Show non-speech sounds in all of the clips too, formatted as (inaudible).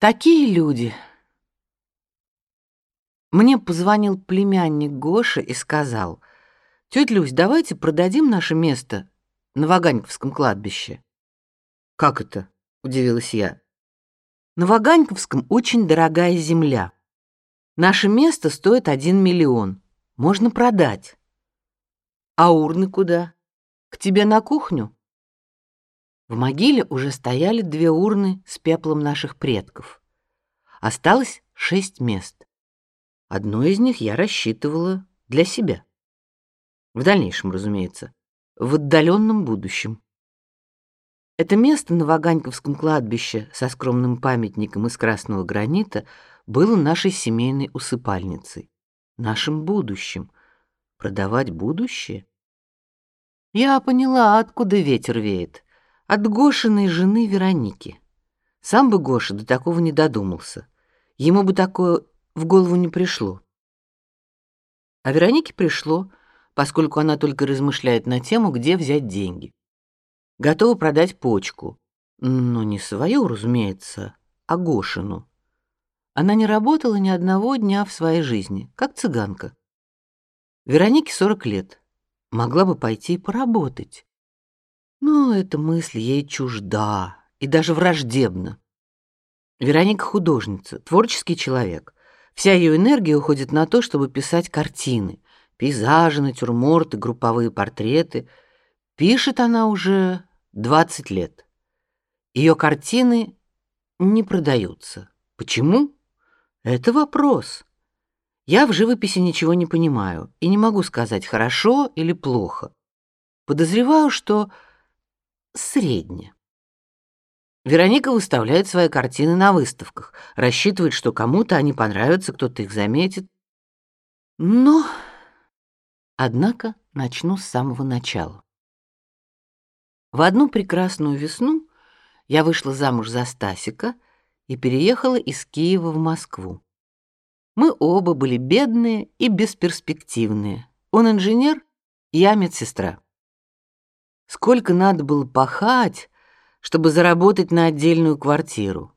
Такие люди. Мне позвонил племянник Гоша и сказал: "Тётя Люсь, давайте продадим наше место на Ваганьковском кладбище". "Как это?" удивилась я. "На Ваганьковском очень дорогая земля. Наше место стоит один миллион. Можно продать. А урны куда? К тебе на кухню?" В могиле уже стояли две урны с пеплом наших предков. Осталось шесть мест. Одно из них я рассчитывала для себя. В дальнейшем, разумеется, в отдаленном будущем. Это место на Ваганьковском кладбище со скромным памятником из красного гранита было нашей семейной усыпальницей, нашим будущим. Продавать будущее? Я поняла, откуда ветер веет от Гошиной жены Вероники. Сам бы Гоша до такого не додумался. Ему бы такое в голову не пришло. А Веронике пришло, поскольку она только размышляет на тему, где взять деньги. Готова продать почку, но не свою, разумеется, а Гошину. Она не работала ни одного дня в своей жизни, как цыганка. Веронике 40 лет. Могла бы пойти и поработать. Но эта мысль ей чужда и даже враждебна. Вероника художница, творческий человек. Вся ее энергия уходит на то, чтобы писать картины, пейзажи, натюрморты, групповые портреты. Пишет она уже 20 лет. Ее картины не продаются. Почему? Это вопрос. Я в живописи ничего не понимаю и не могу сказать хорошо или плохо. Подозреваю, что средне. Вероника выставляет свои картины на выставках, рассчитывает, что кому-то они понравятся, кто-то их заметит. Но однако начну с самого начала. В одну прекрасную весну я вышла замуж за Стасика и переехала из Киева в Москву. Мы оба были бедные и бесперспективные. Он инженер, я медсестра. Сколько надо было пахать, чтобы заработать на отдельную квартиру.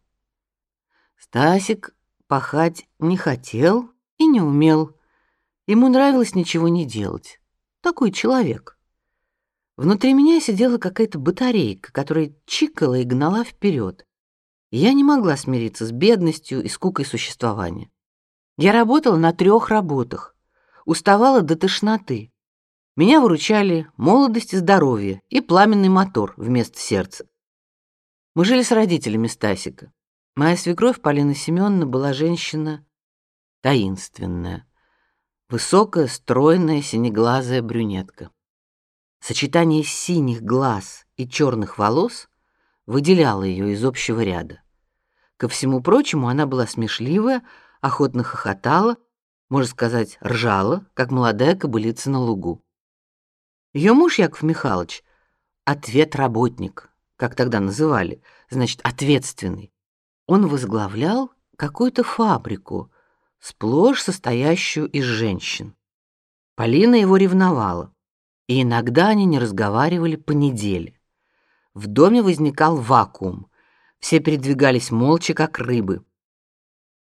Стасик пахать не хотел и не умел. Ему нравилось ничего не делать. Такой человек. Внутри меня сидела какая-то батарейка, которая чикала и гнала вперед. Я не могла смириться с бедностью и скукой существования. Я работала на трех работах, уставала до тошноты. Меня выручали молодость и здоровье и пламенный мотор вместо сердца. Мы жили с родителями Стасика. Моя свекровь Полина Семеновна была женщина таинственная, высокая, стройная, синеглазая брюнетка. Сочетание синих глаз и черных волос выделяло ее из общего ряда. Ко всему прочему, она была смешливая, охотно хохотала, можно сказать, ржала, как молодая кобылица на лугу. Ее муж Яков Михайлович ответ работник, как тогда называли, значит, ответственный. Он возглавлял какую-то фабрику, сплошь состоящую из женщин. Полина его ревновала, и иногда они не разговаривали по неделе. В доме возникал вакуум. Все передвигались молча, как рыбы.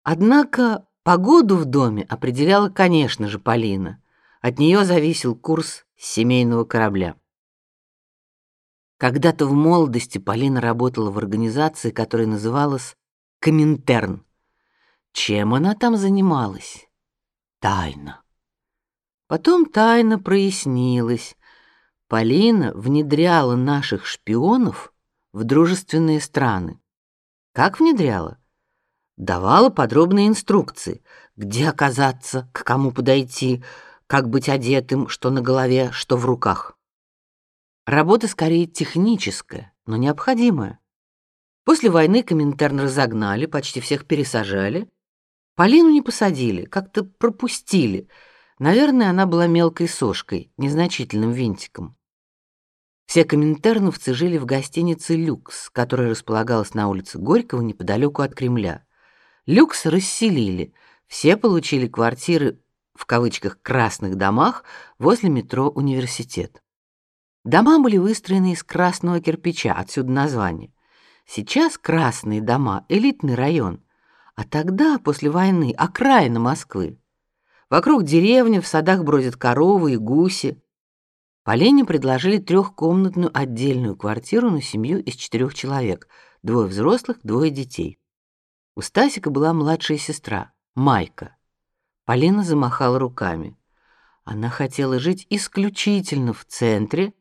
Однако погоду в доме определяла, конечно же, Полина. От нее зависел курс семейного корабля. Когда-то в молодости Полина работала в организации, которая называлась Коминтерн. Чем она там занималась? Тайна. Потом тайна прояснилась. Полина внедряла наших шпионов в дружественные страны. Как внедряла? Давала подробные инструкции, где оказаться, к кому подойти, как быть одетым, что на голове, что в руках. Работа скорее техническая, но необходимая. После войны Коминтерн разогнали, почти всех пересажали. Полину не посадили, как-то пропустили. Наверное, она была мелкой сошкой, незначительным винтиком. Все коминтерновцы жили в гостинице «Люкс», которая располагалась на улице Горького неподалеку от Кремля. «Люкс» расселили, все получили квартиры в кавычках красных домах возле метро Университет. Дома были выстроены из красного кирпича, отсюда название. Сейчас красные дома элитный район, а тогда, после войны, окраина Москвы. Вокруг деревни, в садах бродят коровы и гуси. Полине предложили трехкомнатную отдельную квартиру на семью из четырех человек, двое взрослых, двое детей. У Стасика была младшая сестра, Майка. Полина замахала руками. Она хотела жить исключительно в центре,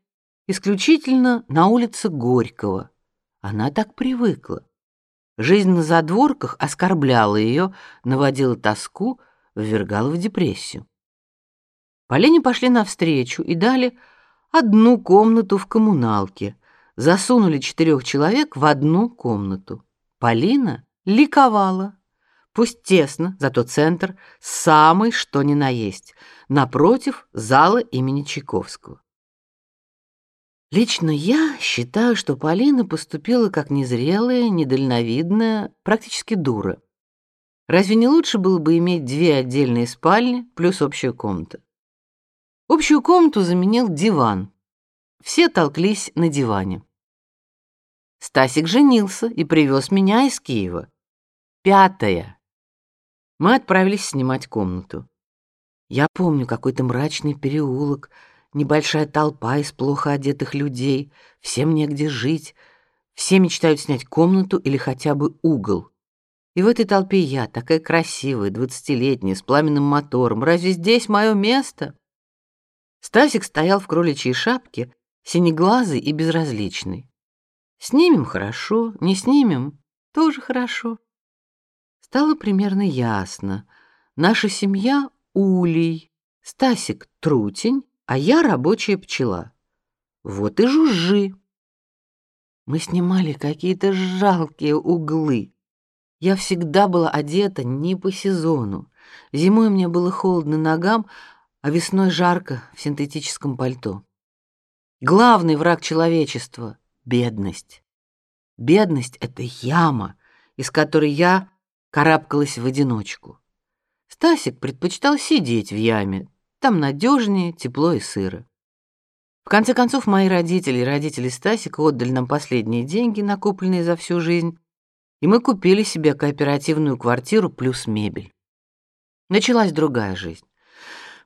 исключительно на улице Горького. Она так привыкла. Жизнь на задворках оскорбляла ее, наводила тоску, ввергала в депрессию. Полине пошли навстречу и дали одну комнату в коммуналке, засунули четырех человек в одну комнату. Полина ликовала. Пусть тесно, зато центр самый что ни на есть, напротив зала имени Чайковского. Лично я считаю, что Полина поступила как незрелая, недальновидная, практически дура. Разве не лучше было бы иметь две отдельные спальни плюс общая комната? Общую комнату заменил диван. Все толклись на диване. Стасик женился и привез меня из Киева. Пятое. Мы отправились снимать комнату. Я помню какой-то мрачный переулок, небольшая толпа из плохо одетых людей, всем негде жить, все мечтают снять комнату или хотя бы угол. И в этой толпе я, такая красивая, двадцатилетняя, с пламенным мотором. Разве здесь мое место? Стасик стоял в кроличьей шапке, синеглазый и безразличный. Снимем хорошо, не снимем тоже хорошо. Стало примерно ясно. Наша семья улей, Стасик трутень, а я рабочая пчела. Вот и жужжи. Мы снимали какие-то жалкие углы. Я всегда была одета не по сезону. Зимой мне было холодно ногам, а весной жарко в синтетическом пальто. Главный враг человечества бедность. Бедность это яма, из которой я карабкалась в одиночку. Стасик предпочитал сидеть в яме. Там надежнее, тепло и сыро. В конце концов, мои родители и родители Стасика отдали нам последние деньги, накопленные за всю жизнь, и мы купили себе кооперативную квартиру плюс мебель. Началась другая жизнь.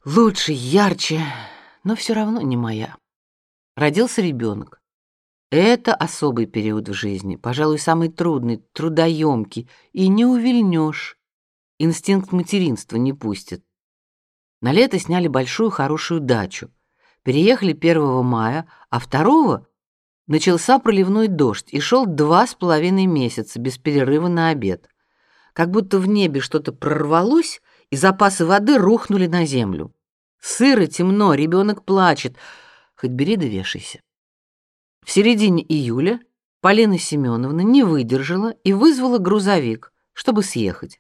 Лучше, ярче, но все равно не моя. Родился ребенок. Это особый период в жизни, пожалуй, самый трудный, трудоемкий, и не увильнешь. Инстинкт материнства не пустит. На лето сняли большую хорошую дачу. Переехали 1 мая, а 2 начался проливной дождь и шел два с половиной месяца без перерыва на обед. Как будто в небе что-то прорвалось, и запасы воды рухнули на землю. Сыро, темно, ребенок плачет. Хоть бери да вешайся. В середине июля Полина Семеновна не выдержала и вызвала грузовик, чтобы съехать.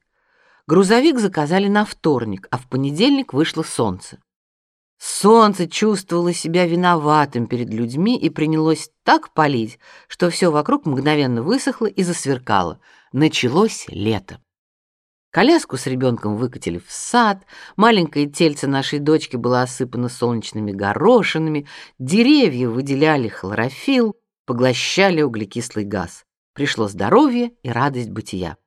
Грузовик заказали на вторник, а в понедельник вышло солнце. Солнце чувствовало себя виноватым перед людьми и принялось так палить, что все вокруг мгновенно высохло и засверкало. Началось лето. Коляску с ребенком выкатили в сад, маленькое тельце нашей дочки было осыпано солнечными горошинами, деревья выделяли хлорофилл, поглощали углекислый газ. Пришло здоровье и радость бытия.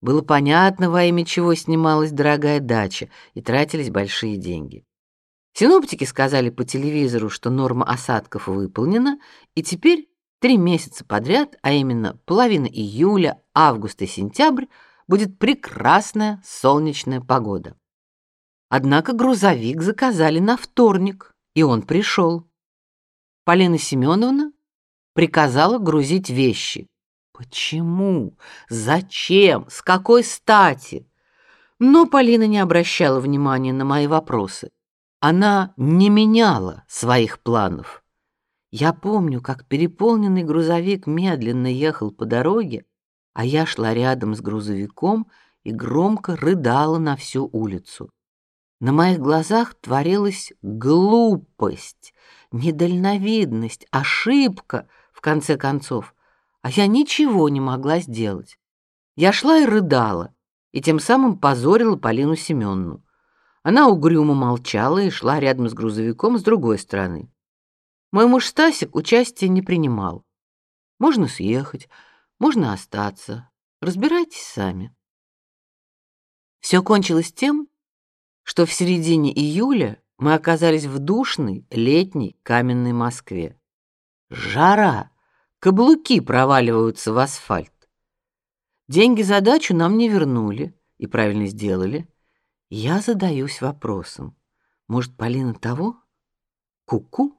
Было понятно, во имя чего снималась дорогая дача и тратились большие деньги. Синоптики сказали по телевизору, что норма осадков выполнена, и теперь три месяца подряд, а именно половина июля, август и сентябрь, будет прекрасная солнечная погода. Однако грузовик заказали на вторник, и он пришел. Полина Семеновна приказала грузить вещи. Почему? Зачем? С какой стати? Но Полина не обращала внимания на мои вопросы. Она не меняла своих планов. Я помню, как переполненный грузовик медленно ехал по дороге, а я шла рядом с грузовиком и громко рыдала на всю улицу. На моих глазах творилась глупость, недальновидность, ошибка, в конце концов, а я ничего не могла сделать. Я шла и рыдала, и тем самым позорила Полину Семеновну. Она угрюмо молчала и шла рядом с грузовиком с другой стороны. Мой муж Стасик участия не принимал. Можно съехать, можно остаться. Разбирайтесь сами. Все кончилось тем, что в середине июля мы оказались в душной летней каменной Москве. Жара, каблуки проваливаются в асфальт. Деньги за дачу нам не вернули, и правильно сделали. Я задаюсь вопросом: может, Полина того? Куку? -ку?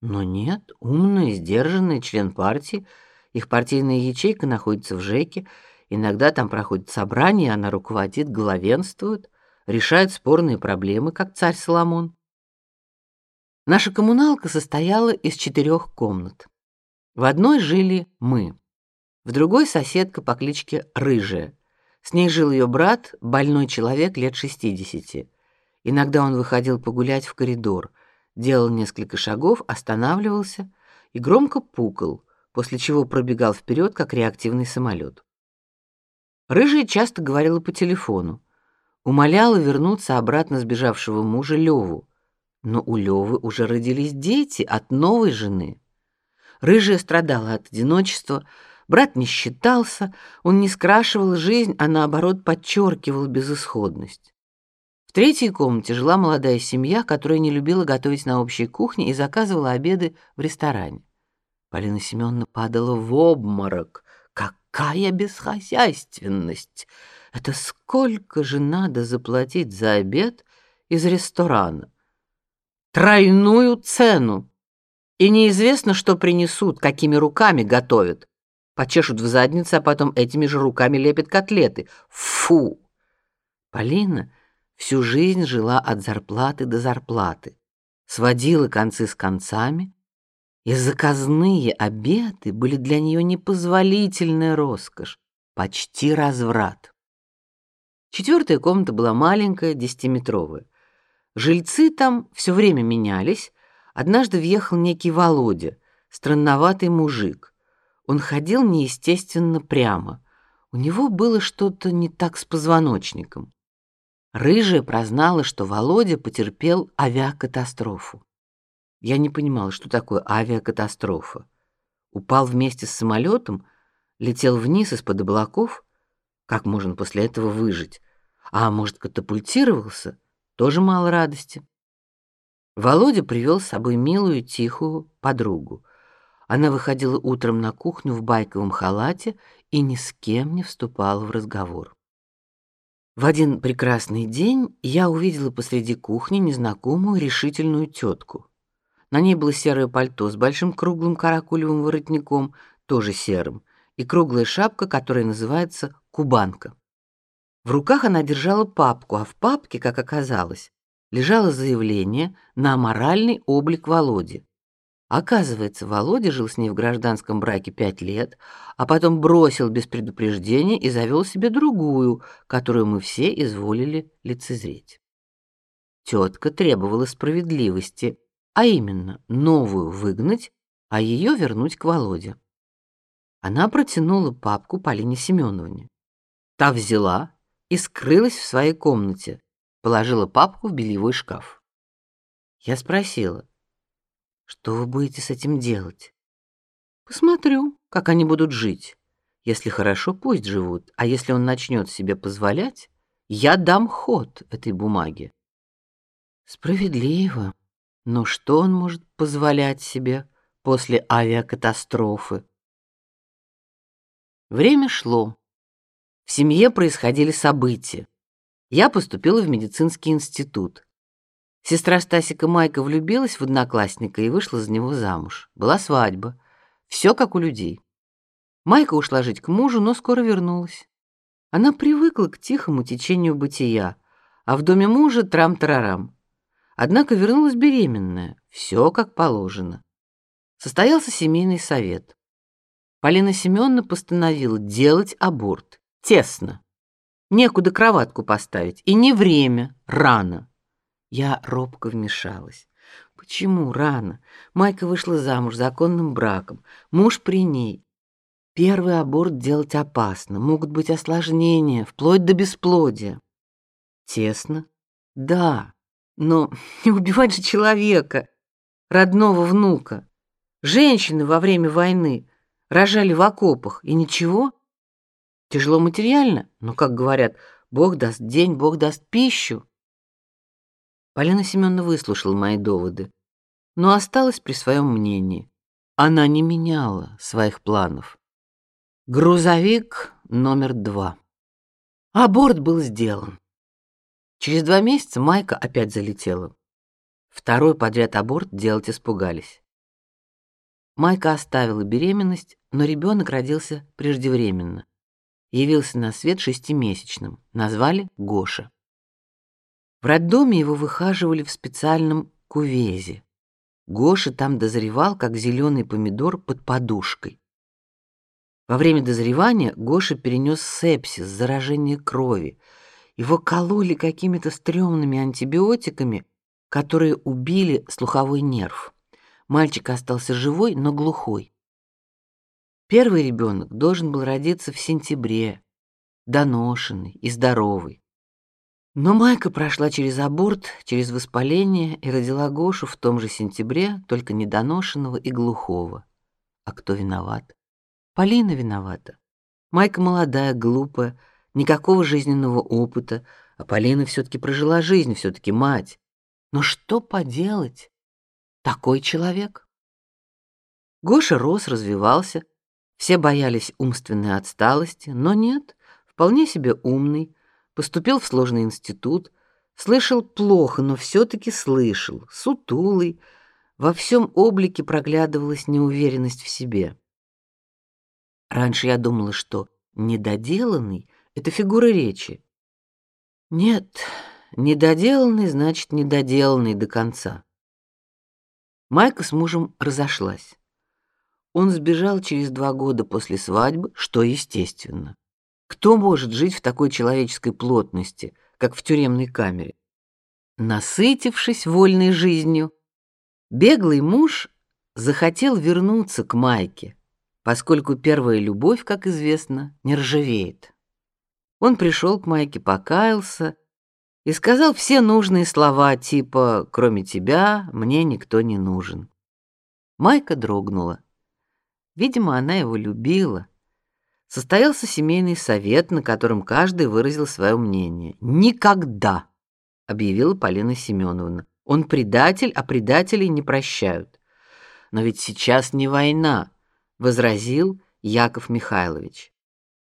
Но нет, умный, сдержанный член партии, их партийная ячейка находится в ЖЭКе, иногда там проходят собрания, она руководит, главенствует, решает спорные проблемы, как царь Соломон. Наша коммуналка состояла из четырех комнат. В одной жили мы, в другой соседка по кличке Рыжая. С ней жил ее брат, больной человек лет шестидесяти. Иногда он выходил погулять в коридор, делал несколько шагов, останавливался и громко пукал, после чего пробегал вперед, как реактивный самолет. Рыжая часто говорила по телефону, умоляла вернуться обратно сбежавшего мужа Леву, но у Левы уже родились дети от новой жены. Рыжая страдала от одиночества, Брат не считался, он не скрашивал жизнь, а наоборот подчеркивал безысходность. В третьей комнате жила молодая семья, которая не любила готовить на общей кухне и заказывала обеды в ресторане. Полина Семеновна падала в обморок. Какая бесхозяйственность! Это сколько же надо заплатить за обед из ресторана? Тройную цену. И неизвестно, что принесут, какими руками готовят почешут в заднице, а потом этими же руками лепят котлеты. Фу! Полина всю жизнь жила от зарплаты до зарплаты, сводила концы с концами, и заказные обеды были для нее непозволительная роскошь, почти разврат. Четвертая комната была маленькая, десятиметровая. Жильцы там все время менялись. Однажды въехал некий Володя, странноватый мужик. Он ходил неестественно прямо. У него было что-то не так с позвоночником. Рыжая прознала, что Володя потерпел авиакатастрофу. Я не понимала, что такое авиакатастрофа. Упал вместе с самолетом, летел вниз из-под облаков. Как можно после этого выжить? А может, катапультировался? Тоже мало радости. Володя привел с собой милую, тихую подругу. Она выходила утром на кухню в байковом халате и ни с кем не вступала в разговор. В один прекрасный день я увидела посреди кухни незнакомую решительную тетку. На ней было серое пальто с большим круглым каракулевым воротником, тоже серым, и круглая шапка, которая называется кубанка. В руках она держала папку, а в папке, как оказалось, лежало заявление на моральный облик Володи. Оказывается, Володя жил с ней в гражданском браке пять лет, а потом бросил без предупреждения и завел себе другую, которую мы все изволили лицезреть. Тетка требовала справедливости, а именно новую выгнать, а ее вернуть к Володе. Она протянула папку Полине Семеновне. Та взяла и скрылась в своей комнате, положила папку в бельевой шкаф. Я спросила: что вы будете с этим делать? Посмотрю, как они будут жить. Если хорошо, пусть живут, а если он начнет себе позволять, я дам ход этой бумаге. Справедливо. Но что он может позволять себе после авиакатастрофы? Время шло. В семье происходили события. Я поступила в медицинский институт. Сестра Стасика Майка влюбилась в одноклассника и вышла за него замуж. Была свадьба. Все как у людей. Майка ушла жить к мужу, но скоро вернулась. Она привыкла к тихому течению бытия, а в доме мужа трам-тарарам. Однако вернулась беременная. Все как положено. Состоялся семейный совет. Полина Семеновна постановила делать аборт. Тесно. Некуда кроватку поставить, и не время, рано. Я робко вмешалась. Почему рано? Майка вышла замуж законным браком. Муж при ней. Первый аборт делать опасно, могут быть осложнения, вплоть до бесплодия. Тесно? Да, но (laughs) не убивать же человека, родного внука. Женщины во время войны рожали в окопах, и ничего. Тяжело материально, но, как говорят, Бог даст день, Бог даст пищу. Полина Семеновна выслушала мои доводы, но осталась при своем мнении. Она не меняла своих планов. Грузовик номер два. Аборт был сделан. Через два месяца Майка опять залетела. Второй подряд аборт делать испугались. Майка оставила беременность, но ребенок родился преждевременно. Явился на свет шестимесячным. Назвали Гоша. В роддоме его выхаживали в специальном кувезе. Гоша там дозревал, как зеленый помидор под подушкой. Во время дозревания Гоша перенес сепсис, заражение крови. Его кололи какими-то стрёмными антибиотиками, которые убили слуховой нерв. Мальчик остался живой, но глухой. Первый ребенок должен был родиться в сентябре, доношенный и здоровый. Но Майка прошла через аборт, через воспаление и родила Гошу в том же сентябре, только недоношенного и глухого. А кто виноват? Полина виновата. Майка молодая, глупая, никакого жизненного опыта, а Полина все таки прожила жизнь, все таки мать. Но что поделать? Такой человек. Гоша рос, развивался. Все боялись умственной отсталости, но нет, вполне себе умный, поступил в сложный институт, слышал плохо, но все таки слышал, сутулый, во всем облике проглядывалась неуверенность в себе. Раньше я думала, что недоделанный это фигура речи. Нет, недоделанный значит недоделанный до конца. Майка с мужем разошлась. Он сбежал через два года после свадьбы, что естественно. Кто может жить в такой человеческой плотности, как в тюремной камере? Насытившись вольной жизнью, беглый муж захотел вернуться к Майке, поскольку первая любовь, как известно, не ржавеет. Он пришел к Майке, покаялся и сказал все нужные слова, типа «Кроме тебя мне никто не нужен». Майка дрогнула. Видимо, она его любила. Состоялся семейный совет, на котором каждый выразил свое мнение. «Никогда!» — объявила Полина Семеновна. «Он предатель, а предателей не прощают». «Но ведь сейчас не война», — возразил Яков Михайлович.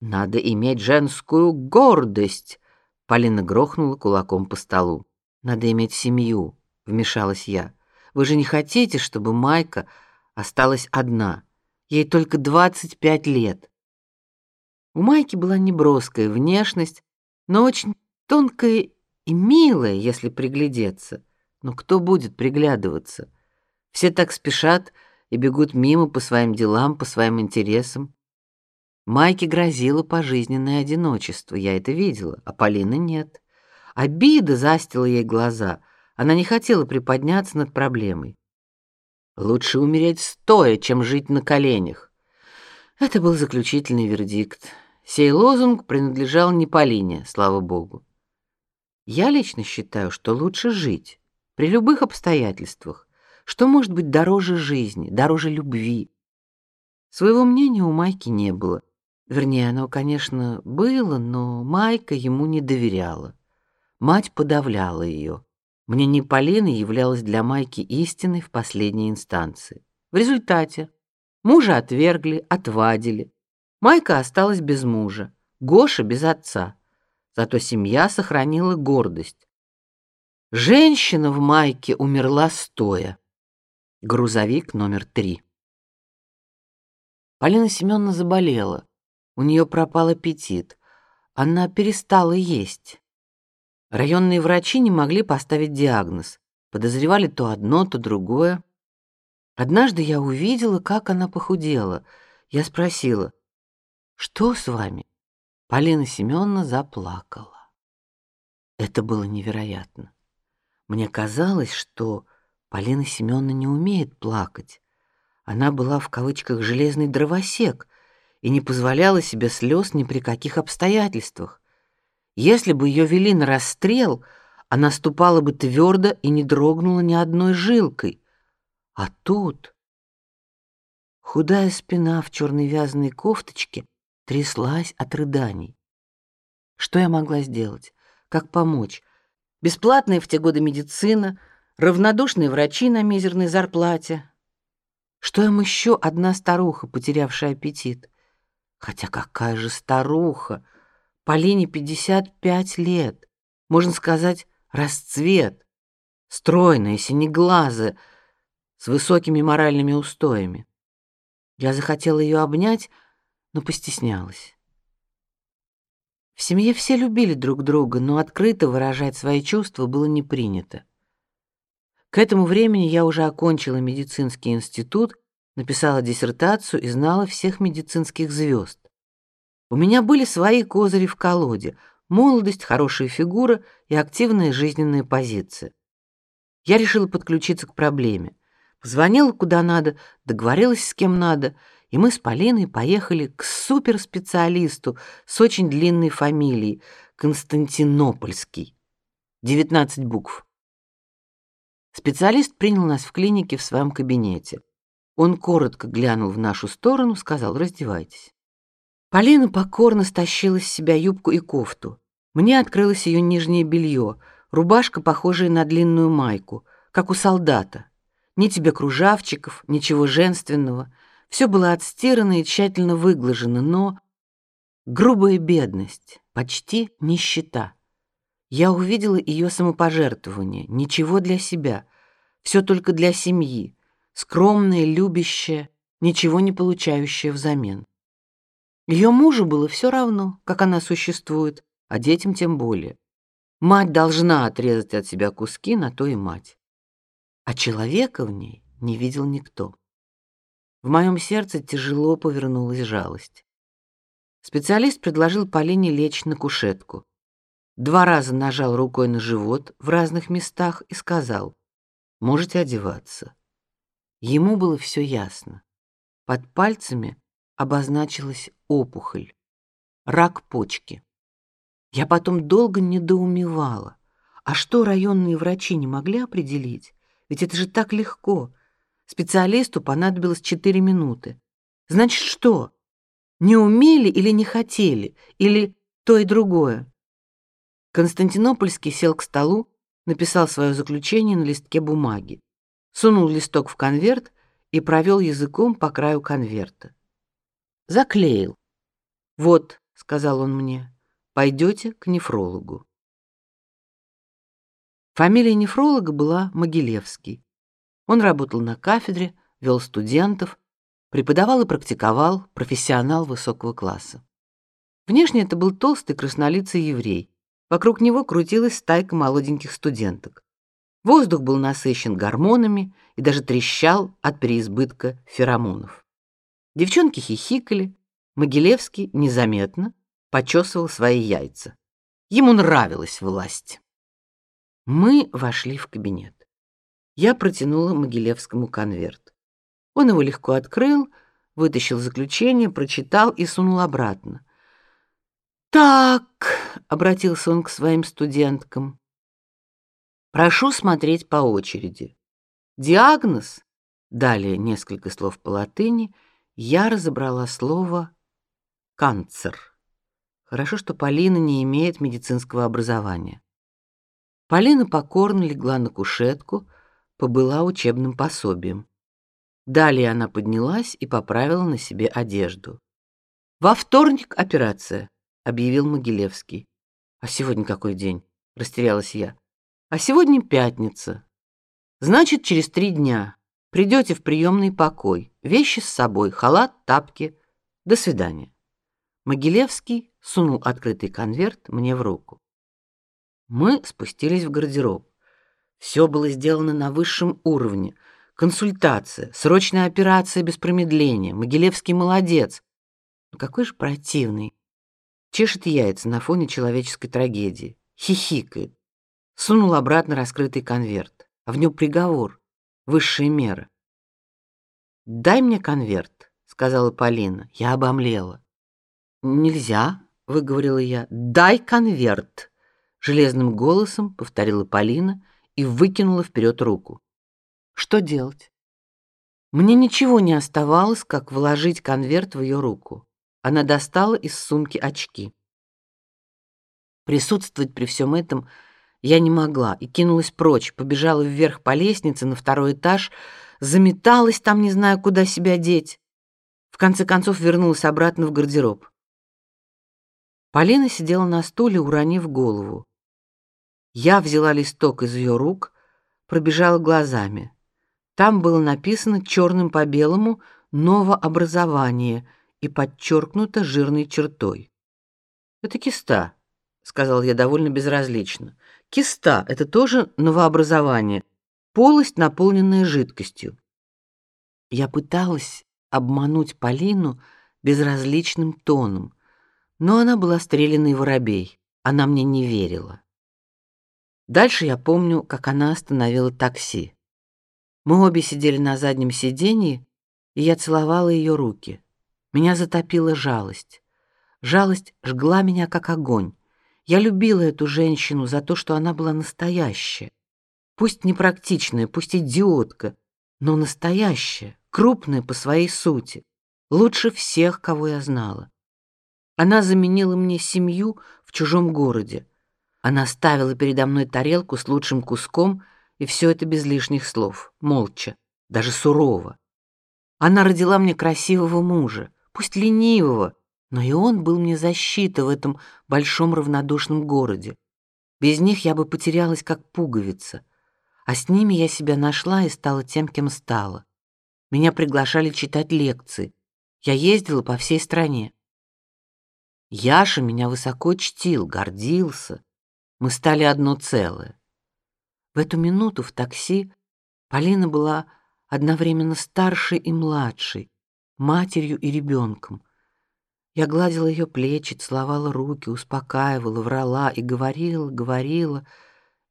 «Надо иметь женскую гордость», Полина грохнула кулаком по столу. Надо иметь семью, вмешалась я. Вы же не хотите, чтобы Майка осталась одна? Ей только двадцать пять лет. У Майки была неброская внешность, но очень тонкая и милая, если приглядеться. Но кто будет приглядываться? Все так спешат и бегут мимо по своим делам, по своим интересам. Майке грозило пожизненное одиночество, я это видела, а Полина нет. Обида застила ей глаза. Она не хотела приподняться над проблемой. Лучше умереть стоя, чем жить на коленях. Это был заключительный вердикт. Сей лозунг принадлежал не Полине, слава богу. Я лично считаю, что лучше жить при любых обстоятельствах. Что может быть дороже жизни, дороже любви? Своего мнения у Майки не было. Вернее, оно, конечно, было, но Майка ему не доверяла. Мать подавляла ее. Мнение Полины являлось для Майки истиной в последней инстанции. В результате мужа отвергли, отвадили. Майка осталась без мужа, Гоша без отца. Зато семья сохранила гордость. Женщина в Майке умерла стоя. Грузовик номер три. Полина Семеновна заболела. У нее пропал аппетит. Она перестала есть. Районные врачи не могли поставить диагноз. Подозревали то одно, то другое. Однажды я увидела, как она похудела. Я спросила: "Что с вами?" Полина Семеновна заплакала. Это было невероятно. Мне казалось, что Полина Семеновна не умеет плакать. Она была в кавычках железный дровосек, и не позволяла себе слез ни при каких обстоятельствах. Если бы ее вели на расстрел, она ступала бы твердо и не дрогнула ни одной жилкой. А тут худая спина в черной вязаной кофточке тряслась от рыданий. Что я могла сделать? Как помочь? Бесплатная в те годы медицина, равнодушные врачи на мизерной зарплате. Что им еще одна старуха, потерявшая аппетит? Хотя какая же старуха? Полине 55 лет. Можно сказать, расцвет. Стройная, синеглазая, с высокими моральными устоями. Я захотела ее обнять, но постеснялась. В семье все любили друг друга, но открыто выражать свои чувства было не принято. К этому времени я уже окончила медицинский институт, написала диссертацию и знала всех медицинских звезд. У меня были свои козыри в колоде: молодость, хорошая фигура и активная жизненная позиция. Я решила подключиться к проблеме. Позвонила куда надо, договорилась с кем надо, и мы с Полиной поехали к суперспециалисту с очень длинной фамилией Константинопольский. 19 букв. Специалист принял нас в клинике в своем кабинете. Он коротко глянул в нашу сторону, сказал: "Раздевайтесь". Полина покорно стащила с себя юбку и кофту. Мне открылось ее нижнее белье, рубашка, похожая на длинную майку, как у солдата. Ни тебе кружавчиков, ничего женственного. Все было отстирано и тщательно выглажено, но грубая бедность, почти нищета. Я увидела ее самопожертвование, ничего для себя, все только для семьи, скромная, любящая, ничего не получающая взамен. Ее мужу было все равно, как она существует, а детям тем более. Мать должна отрезать от себя куски, на то и мать а человека в ней не видел никто. В моем сердце тяжело повернулась жалость. Специалист предложил Полине лечь на кушетку. Два раза нажал рукой на живот в разных местах и сказал: "Можете одеваться". Ему было все ясно. Под пальцами обозначилась опухоль, рак почки. Я потом долго недоумевала, а что районные врачи не могли определить? Ведь это же так легко. Специалисту понадобилось четыре минуты. Значит, что? Не умели или не хотели, или то и другое. Константинопольский сел к столу, написал свое заключение на листке бумаги, сунул листок в конверт и провел языком по краю конверта. Заклеил. Вот, сказал он мне, пойдете к нефрологу. Фамилия нефролога была Могилевский. Он работал на кафедре, вел студентов, преподавал и практиковал, профессионал высокого класса. Внешне это был толстый краснолицый еврей. Вокруг него крутилась стайка молоденьких студенток. Воздух был насыщен гормонами и даже трещал от переизбытка феромонов. Девчонки хихикали, Могилевский незаметно почесывал свои яйца. Ему нравилась власть. Мы вошли в кабинет. Я протянула Могилевскому конверт. Он его легко открыл, вытащил заключение, прочитал и сунул обратно. Так, обратился он к своим студенткам. Прошу смотреть по очереди. Диагноз. Далее несколько слов по латыни. Я разобрала слово канцер. Хорошо, что Полина не имеет медицинского образования. Полина покорно легла на кушетку, побыла учебным пособием. Далее она поднялась и поправила на себе одежду. Во вторник операция, объявил Могилевский. А сегодня какой день? растерялась я. А сегодня пятница. Значит, через три дня придете в приемный покой. Вещи с собой, халат, тапки. До свидания. Могилевский сунул открытый конверт мне в руку. Мы спустились в гардероб. Все было сделано на высшем уровне. Консультация, срочная операция без промедления. Могилевский молодец. Но какой же противный. Чешет яйца на фоне человеческой трагедии. Хихикает. Сунул обратно раскрытый конверт. В нем приговор. Высшая мера. «Дай мне конверт», — сказала Полина. Я обомлела. «Нельзя», — выговорила я. «Дай конверт» железным голосом повторила Полина и выкинула вперед руку. Что делать? Мне ничего не оставалось, как вложить конверт в ее руку. Она достала из сумки очки. Присутствовать при всем этом я не могла и кинулась прочь, побежала вверх по лестнице на второй этаж, заметалась там, не зная, куда себя деть. В конце концов вернулась обратно в гардероб. Полина сидела на стуле, уронив голову. Я взяла листок из ее рук, пробежала глазами. Там было написано черным по белому «Новообразование» и подчеркнуто жирной чертой. «Это киста», — сказал я довольно безразлично. «Киста — это тоже новообразование, полость, наполненная жидкостью». Я пыталась обмануть Полину безразличным тоном, но она была стрелянный воробей, она мне не верила. Дальше я помню, как она остановила такси. Мы обе сидели на заднем сиденье, и я целовала ее руки. Меня затопила жалость. Жалость жгла меня как огонь. Я любила эту женщину за то, что она была настоящая. Пусть непрактичная, пусть идиотка, но настоящая, крупная по своей сути, лучше всех, кого я знала. Она заменила мне семью в чужом городе. Она ставила передо мной тарелку с лучшим куском, и все это без лишних слов, молча, даже сурово. Она родила мне красивого мужа, пусть ленивого, но и он был мне защита в этом большом равнодушном городе. Без них я бы потерялась как пуговица, а с ними я себя нашла и стала тем, кем стала. Меня приглашали читать лекции. Я ездила по всей стране. Яша меня высоко чтил, гордился. Мы стали одно целое. В эту минуту в такси Полина была одновременно старшей и младшей, матерью и ребенком. Я гладила ее плечи, целовала руки, успокаивала, врала и говорила, говорила.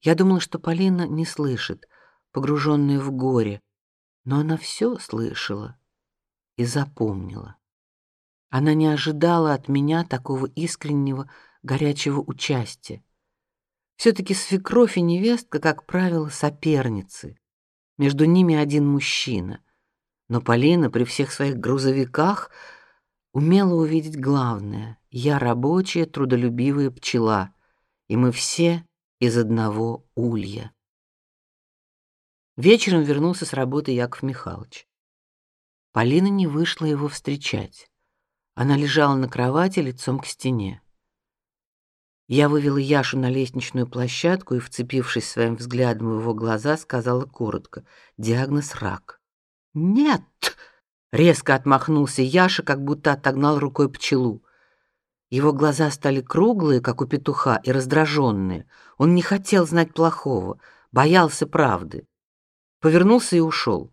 Я думала, что Полина не слышит, погруженная в горе, но она все слышала и запомнила. Она не ожидала от меня такого искреннего, горячего участия. Все-таки свекровь и невестка, как правило, соперницы. Между ними один мужчина. Но Полина при всех своих грузовиках умела увидеть главное. Я рабочая, трудолюбивая пчела, и мы все из одного улья. Вечером вернулся с работы Яков Михайлович. Полина не вышла его встречать. Она лежала на кровати лицом к стене. Я вывела Яшу на лестничную площадку и, вцепившись своим взглядом в его глаза, сказала коротко: "Диагноз рак". "Нет!" Резко отмахнулся Яша, как будто отогнал рукой пчелу. Его глаза стали круглые, как у петуха, и раздраженные. Он не хотел знать плохого, боялся правды. Повернулся и ушел.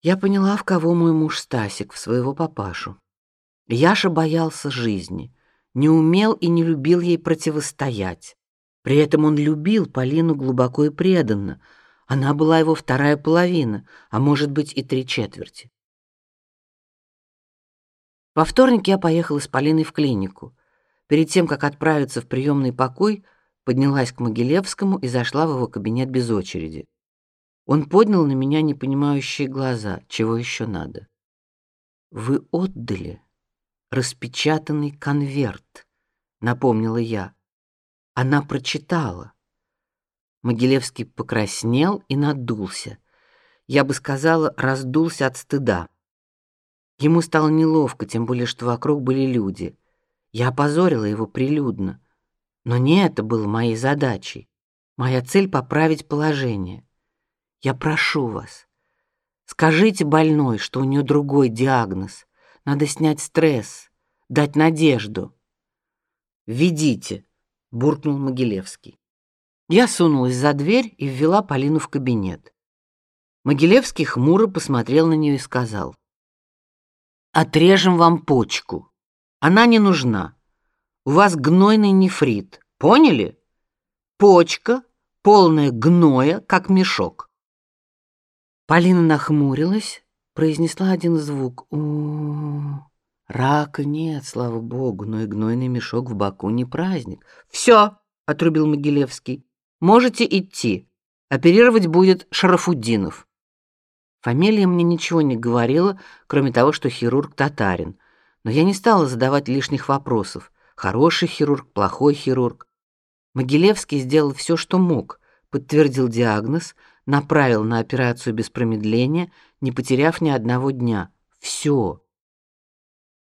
Я поняла, в кого мой муж Стасик, в своего папашу. Яша боялся жизни не умел и не любил ей противостоять. При этом он любил Полину глубоко и преданно. Она была его вторая половина, а может быть и три четверти. Во вторник я поехала с Полиной в клинику. Перед тем, как отправиться в приемный покой, поднялась к Могилевскому и зашла в его кабинет без очереди. Он поднял на меня непонимающие глаза. Чего еще надо? Вы отдали распечатанный конверт, напомнила я. Она прочитала. Могилевский покраснел и надулся. Я бы сказала, раздулся от стыда. Ему стало неловко, тем более что вокруг были люди. Я опозорила его прилюдно, но не это было моей задачей. Моя цель поправить положение. Я прошу вас, скажите больной, что у нее другой диагноз. Надо снять стресс, дать надежду. Ведите, буркнул Могилевский. Я сунулась за дверь и ввела Полину в кабинет. Могилевский хмуро посмотрел на нее и сказал: "Отрежем вам почку. Она не нужна. У вас гнойный нефрит. Поняли? Почка полная гноя, как мешок". Полина нахмурилась, произнесла один звук. У Рака нет, слава богу, но и гнойный мешок в боку не праздник. Все, отрубил Могилевский. Можете идти. Оперировать будет Шарафуддинов. Фамилия мне ничего не говорила, кроме того, что хирург татарин. Но я не стала задавать лишних вопросов. Хороший хирург, плохой хирург. Могилевский сделал все, что мог, подтвердил диагноз, направил на операцию без промедления, не потеряв ни одного дня. Все.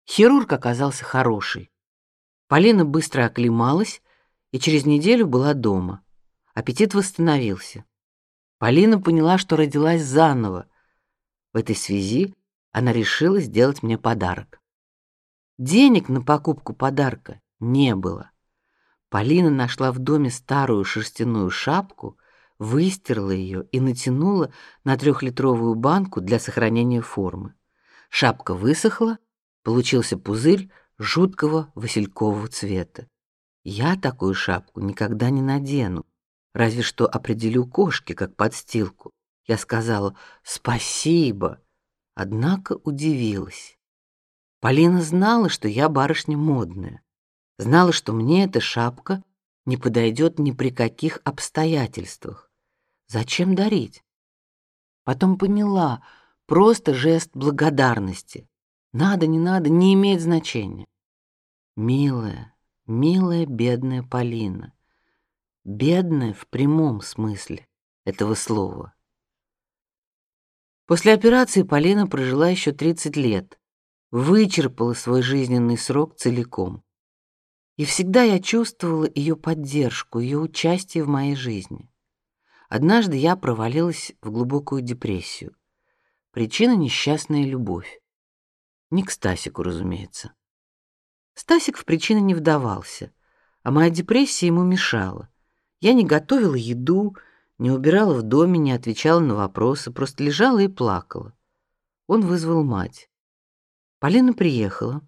Хирург оказался хороший. Полина быстро оклемалась и через неделю была дома. Аппетит восстановился. Полина поняла, что родилась заново. В этой связи она решила сделать мне подарок. Денег на покупку подарка не было. Полина нашла в доме старую шерстяную шапку, выстирала ее и натянула на трехлитровую банку для сохранения формы. Шапка высохла, получился пузырь жуткого василькового цвета. Я такую шапку никогда не надену, разве что определю кошке как подстилку. Я сказала спасибо, однако удивилась. Полина знала, что я барышня модная, знала, что мне эта шапка не подойдет ни при каких обстоятельствах. Зачем дарить? Потом поняла, просто жест благодарности. Надо, не надо, не имеет значения. Милая, милая бедная Полина. Бедная в прямом смысле этого слова. После операции Полина прожила еще 30 лет, вычерпала свой жизненный срок целиком. И всегда я чувствовала ее поддержку, ее участие в моей жизни. Однажды я провалилась в глубокую депрессию. Причина несчастная любовь. Не к Стасику, разумеется. Стасик в причины не вдавался, а моя депрессия ему мешала. Я не готовила еду, не убирала в доме, не отвечала на вопросы, просто лежала и плакала. Он вызвал мать. Полина приехала,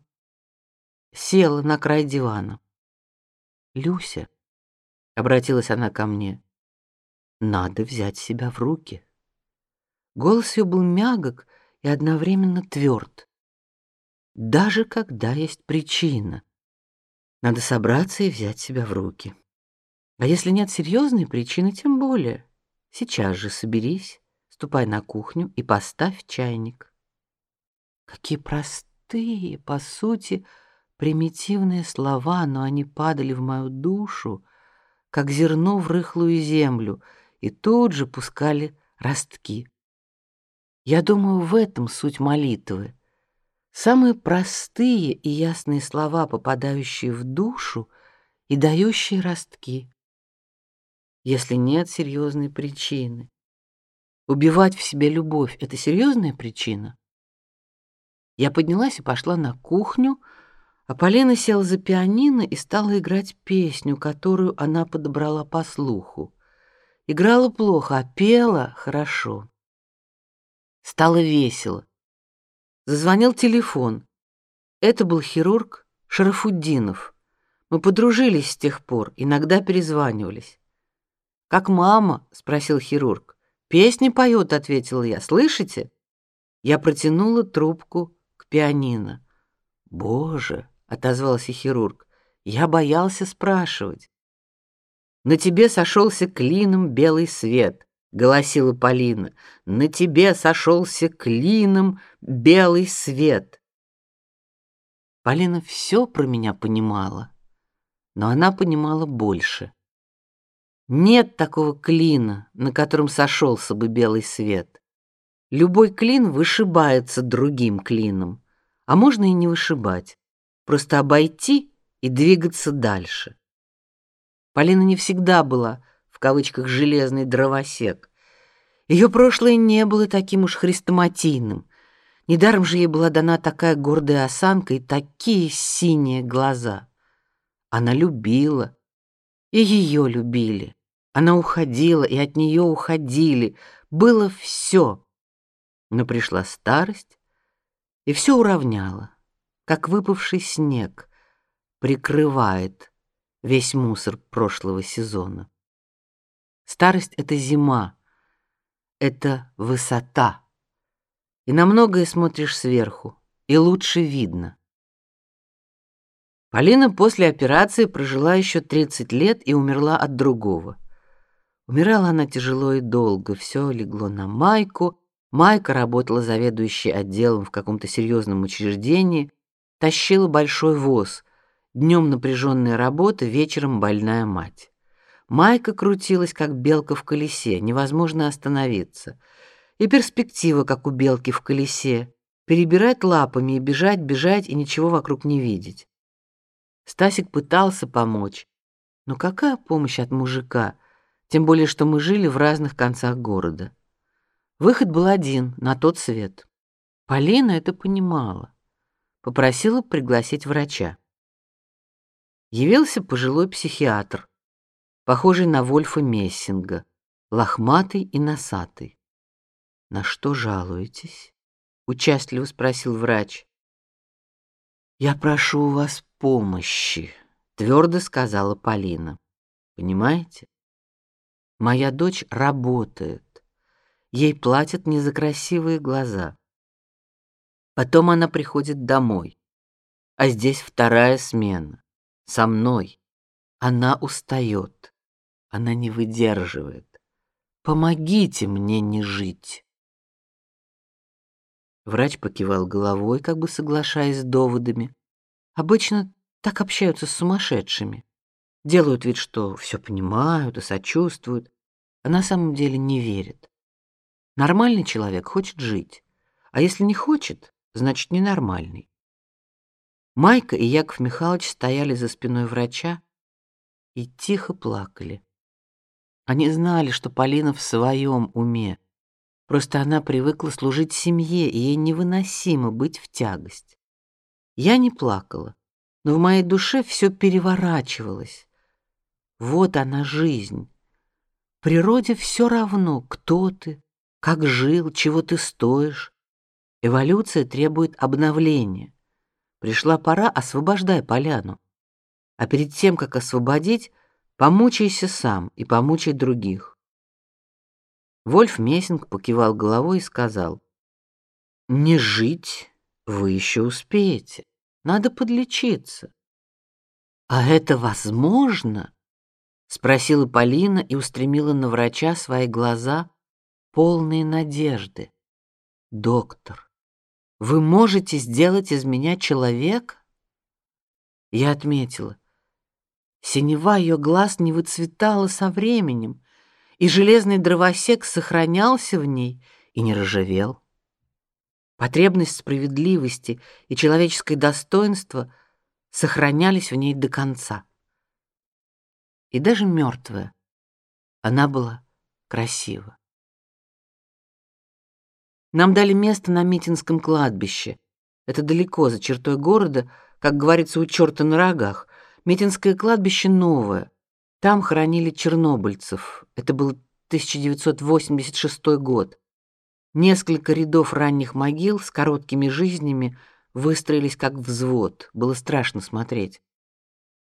села на край дивана. Люся, обратилась она ко мне. Надо взять себя в руки. Голос ее был мягок и одновременно тверд. Даже когда есть причина, надо собраться и взять себя в руки. А если нет серьезной причины, тем более. Сейчас же соберись, ступай на кухню и поставь чайник. Какие простые, по сути, примитивные слова, но они падали в мою душу, как зерно в рыхлую землю, и тут же пускали ростки. Я думаю, в этом суть молитвы. Самые простые и ясные слова, попадающие в душу и дающие ростки если нет серьезной причины. Убивать в себе любовь это серьезная причина. Я поднялась и пошла на кухню, а Полина села за пианино и стала играть песню, которую она подобрала по слуху. Играла плохо, а пела хорошо. Стало весело. Зазвонил телефон. Это был хирург Шарафуддинов. Мы подружились с тех пор, иногда перезванивались. Как мама? спросил хирург. Песни поет, ответила я. Слышите? Я протянула трубку к пианино. Боже, отозвался хирург. Я боялся спрашивать. На тебе сошелся клином белый свет, голосила Полина. На тебе сошелся клином белый свет. Полина все про меня понимала, но она понимала больше. Нет такого клина, на котором сошелся бы белый свет. Любой клин вышибается другим клином, а можно и не вышибать, просто обойти и двигаться дальше. Полина не всегда была в кавычках железный дровосек. Ее прошлое не было таким уж хрестоматийным. Недаром же ей была дана такая гордая осанка и такие синие глаза. Она любила, и ее любили. Она уходила, и от нее уходили. Было все. Но пришла старость, и все уравняло, как выпавший снег прикрывает весь мусор прошлого сезона. Старость это зима, это высота. И на многое смотришь сверху, и лучше видно. Полина после операции прожила еще 30 лет и умерла от другого. Умирала она тяжело и долго, все легло на Майку. Майка работала заведующей отделом в каком-то серьезном учреждении, тащила большой воз Днем напряженная работа, вечером больная мать. Майка крутилась как белка в колесе, невозможно остановиться. И перспектива, как у белки в колесе, перебирать лапами и бежать, бежать и ничего вокруг не видеть. Стасик пытался помочь, но какая помощь от мужика, тем более что мы жили в разных концах города. Выход был один на тот свет. Полина это понимала, попросила пригласить врача. Явился пожилой психиатр, похожий на Вольфа Мессинга, лохматый и носатый. На что жалуетесь? участливо спросил врач. Я прошу у вас помощи, твердо сказала Полина. Понимаете? Моя дочь работает. Ей платят не за красивые глаза. Потом она приходит домой. А здесь вторая смена. Со мной. Она устает. Она не выдерживает. Помогите мне не жить. Врач покивал головой, как бы соглашаясь с доводами. Обычно так общаются с сумасшедшими. Делают вид, что все понимают и сочувствуют, а на самом деле не верят. Нормальный человек хочет жить, а если не хочет, значит ненормальный. Майка и Яков Михайлович стояли за спиной врача и тихо плакали. Они знали, что Полина в своем уме, Просто она привыкла служить семье, и ей невыносимо быть в тягость. Я не плакала, но в моей душе все переворачивалось. Вот она жизнь. Природе все равно, кто ты, как жил, чего ты стоишь. Эволюция требует обновления. Пришла пора, освобождай поляну. А перед тем, как освободить, помучайся сам и помучай других. Вольф Мессинг покивал головой и сказал: "Не жить вы еще успеете. Надо подлечиться". "А это возможно?" спросила Полина и устремила на врача свои глаза, полные надежды. "Доктор, вы можете сделать из меня человека?" Я отметила. Синева ее глаз не выцветала со временем, и железный дровосек сохранялся в ней и не ржавел. Потребность справедливости и человеческое достоинство сохранялись в ней до конца. И даже мертвая, она была красива. Нам дали место на Митинском кладбище. Это далеко за чертой города, как говорится у черта на рогах. Митинское кладбище новое, там хоронили чернобыльцев. Это был 1986 год. Несколько рядов ранних могил с короткими жизнями выстроились как взвод. Было страшно смотреть.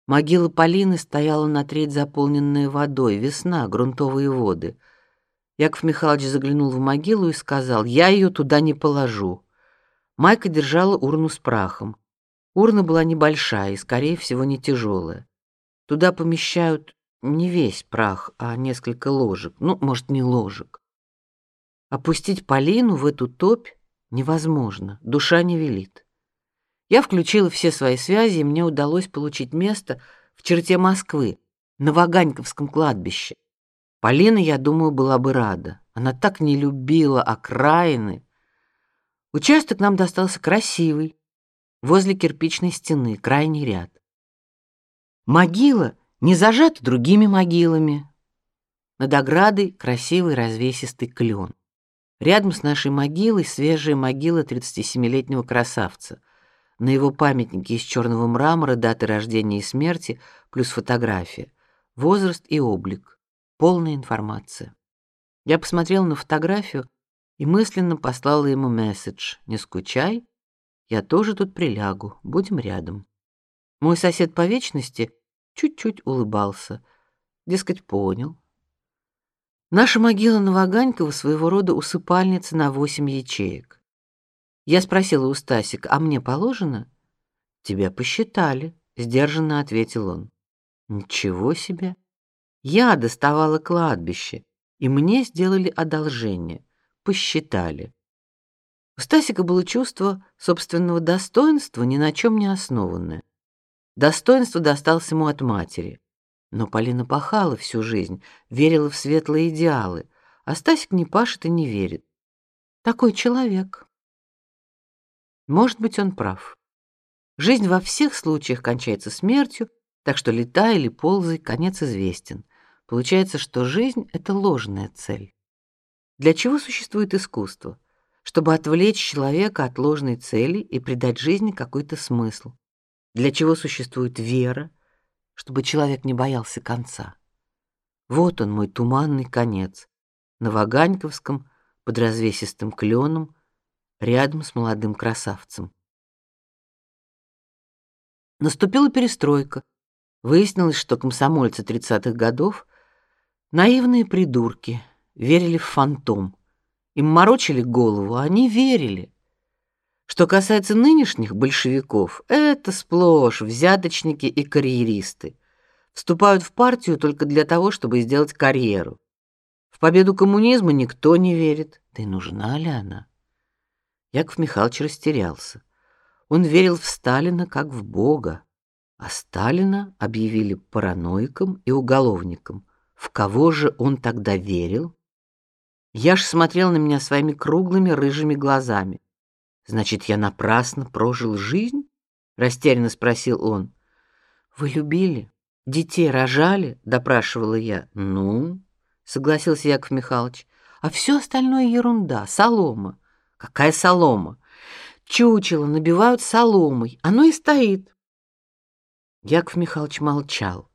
Могила Полины стояла на треть заполненная водой. Весна, грунтовые воды. Яков Михайлович заглянул в могилу и сказал: "Я ее туда не положу". Майка держала урну с прахом. Урна была небольшая и, скорее всего, не тяжелая. Туда помещают не весь прах, а несколько ложек. Ну, может, не ложек. Опустить Полину в эту топь невозможно, душа не велит. Я включила все свои связи, и мне удалось получить место в черте Москвы, на Ваганьковском кладбище. Полина, я думаю, была бы рада. Она так не любила окраины. Участок нам достался красивый, возле кирпичной стены, крайний ряд. Могила не зажат другими могилами. Над оградой красивый развесистый клен. Рядом с нашей могилой свежая могила 37-летнего красавца. На его памятнике из черного мрамора даты рождения и смерти плюс фотография, возраст и облик, полная информация. Я посмотрел на фотографию и мысленно послал ему месседж: "Не скучай, я тоже тут прилягу, будем рядом". Мой сосед по вечности чуть-чуть улыбался, дескать, понял. Наша могила Новоганькова своего рода усыпальница на восемь ячеек. Я спросила у Стасика: "А мне положено?" "Тебя посчитали", сдержанно ответил он. "Ничего себе. Я доставала кладбище, и мне сделали одолжение, посчитали". У Стасика было чувство собственного достоинства, ни на чем не основанное. Достоинство досталось ему от матери. Но Полина пахала всю жизнь, верила в светлые идеалы, а Стасик не пашет и не верит. Такой человек. Может быть, он прав. Жизнь во всех случаях кончается смертью, так что летай или ползай, конец известен. Получается, что жизнь это ложная цель. Для чего существует искусство? Чтобы отвлечь человека от ложной цели и придать жизни какой-то смысл. Для чего существует вера? Чтобы человек не боялся конца. Вот он мой туманный конец. На Ваганьковском, под развесистым кленом, рядом с молодым красавцем. Наступила перестройка. Выяснилось, что комсомольцы тридцатых годов наивные придурки, верили в фантом. Им морочили голову, а они верили. Что касается нынешних большевиков, это сплошь взяточники и карьеристы. Вступают в партию только для того, чтобы сделать карьеру. В победу коммунизма никто не верит. Да и нужна ли она? Яков Михайлович растерялся. Он верил в Сталина как в бога, а Сталина объявили параноиком и уголовником. В кого же он тогда верил? Яш смотрел на меня своими круглыми рыжими глазами. Значит, я напрасно прожил жизнь? растерянно спросил он. Вы любили, детей рожали, допрашивала я. Ну, согласился Яков Михайлович. А все остальное ерунда, солома. Какая солома? Чучело набивают соломой, оно и стоит. Яков Михайлович молчал.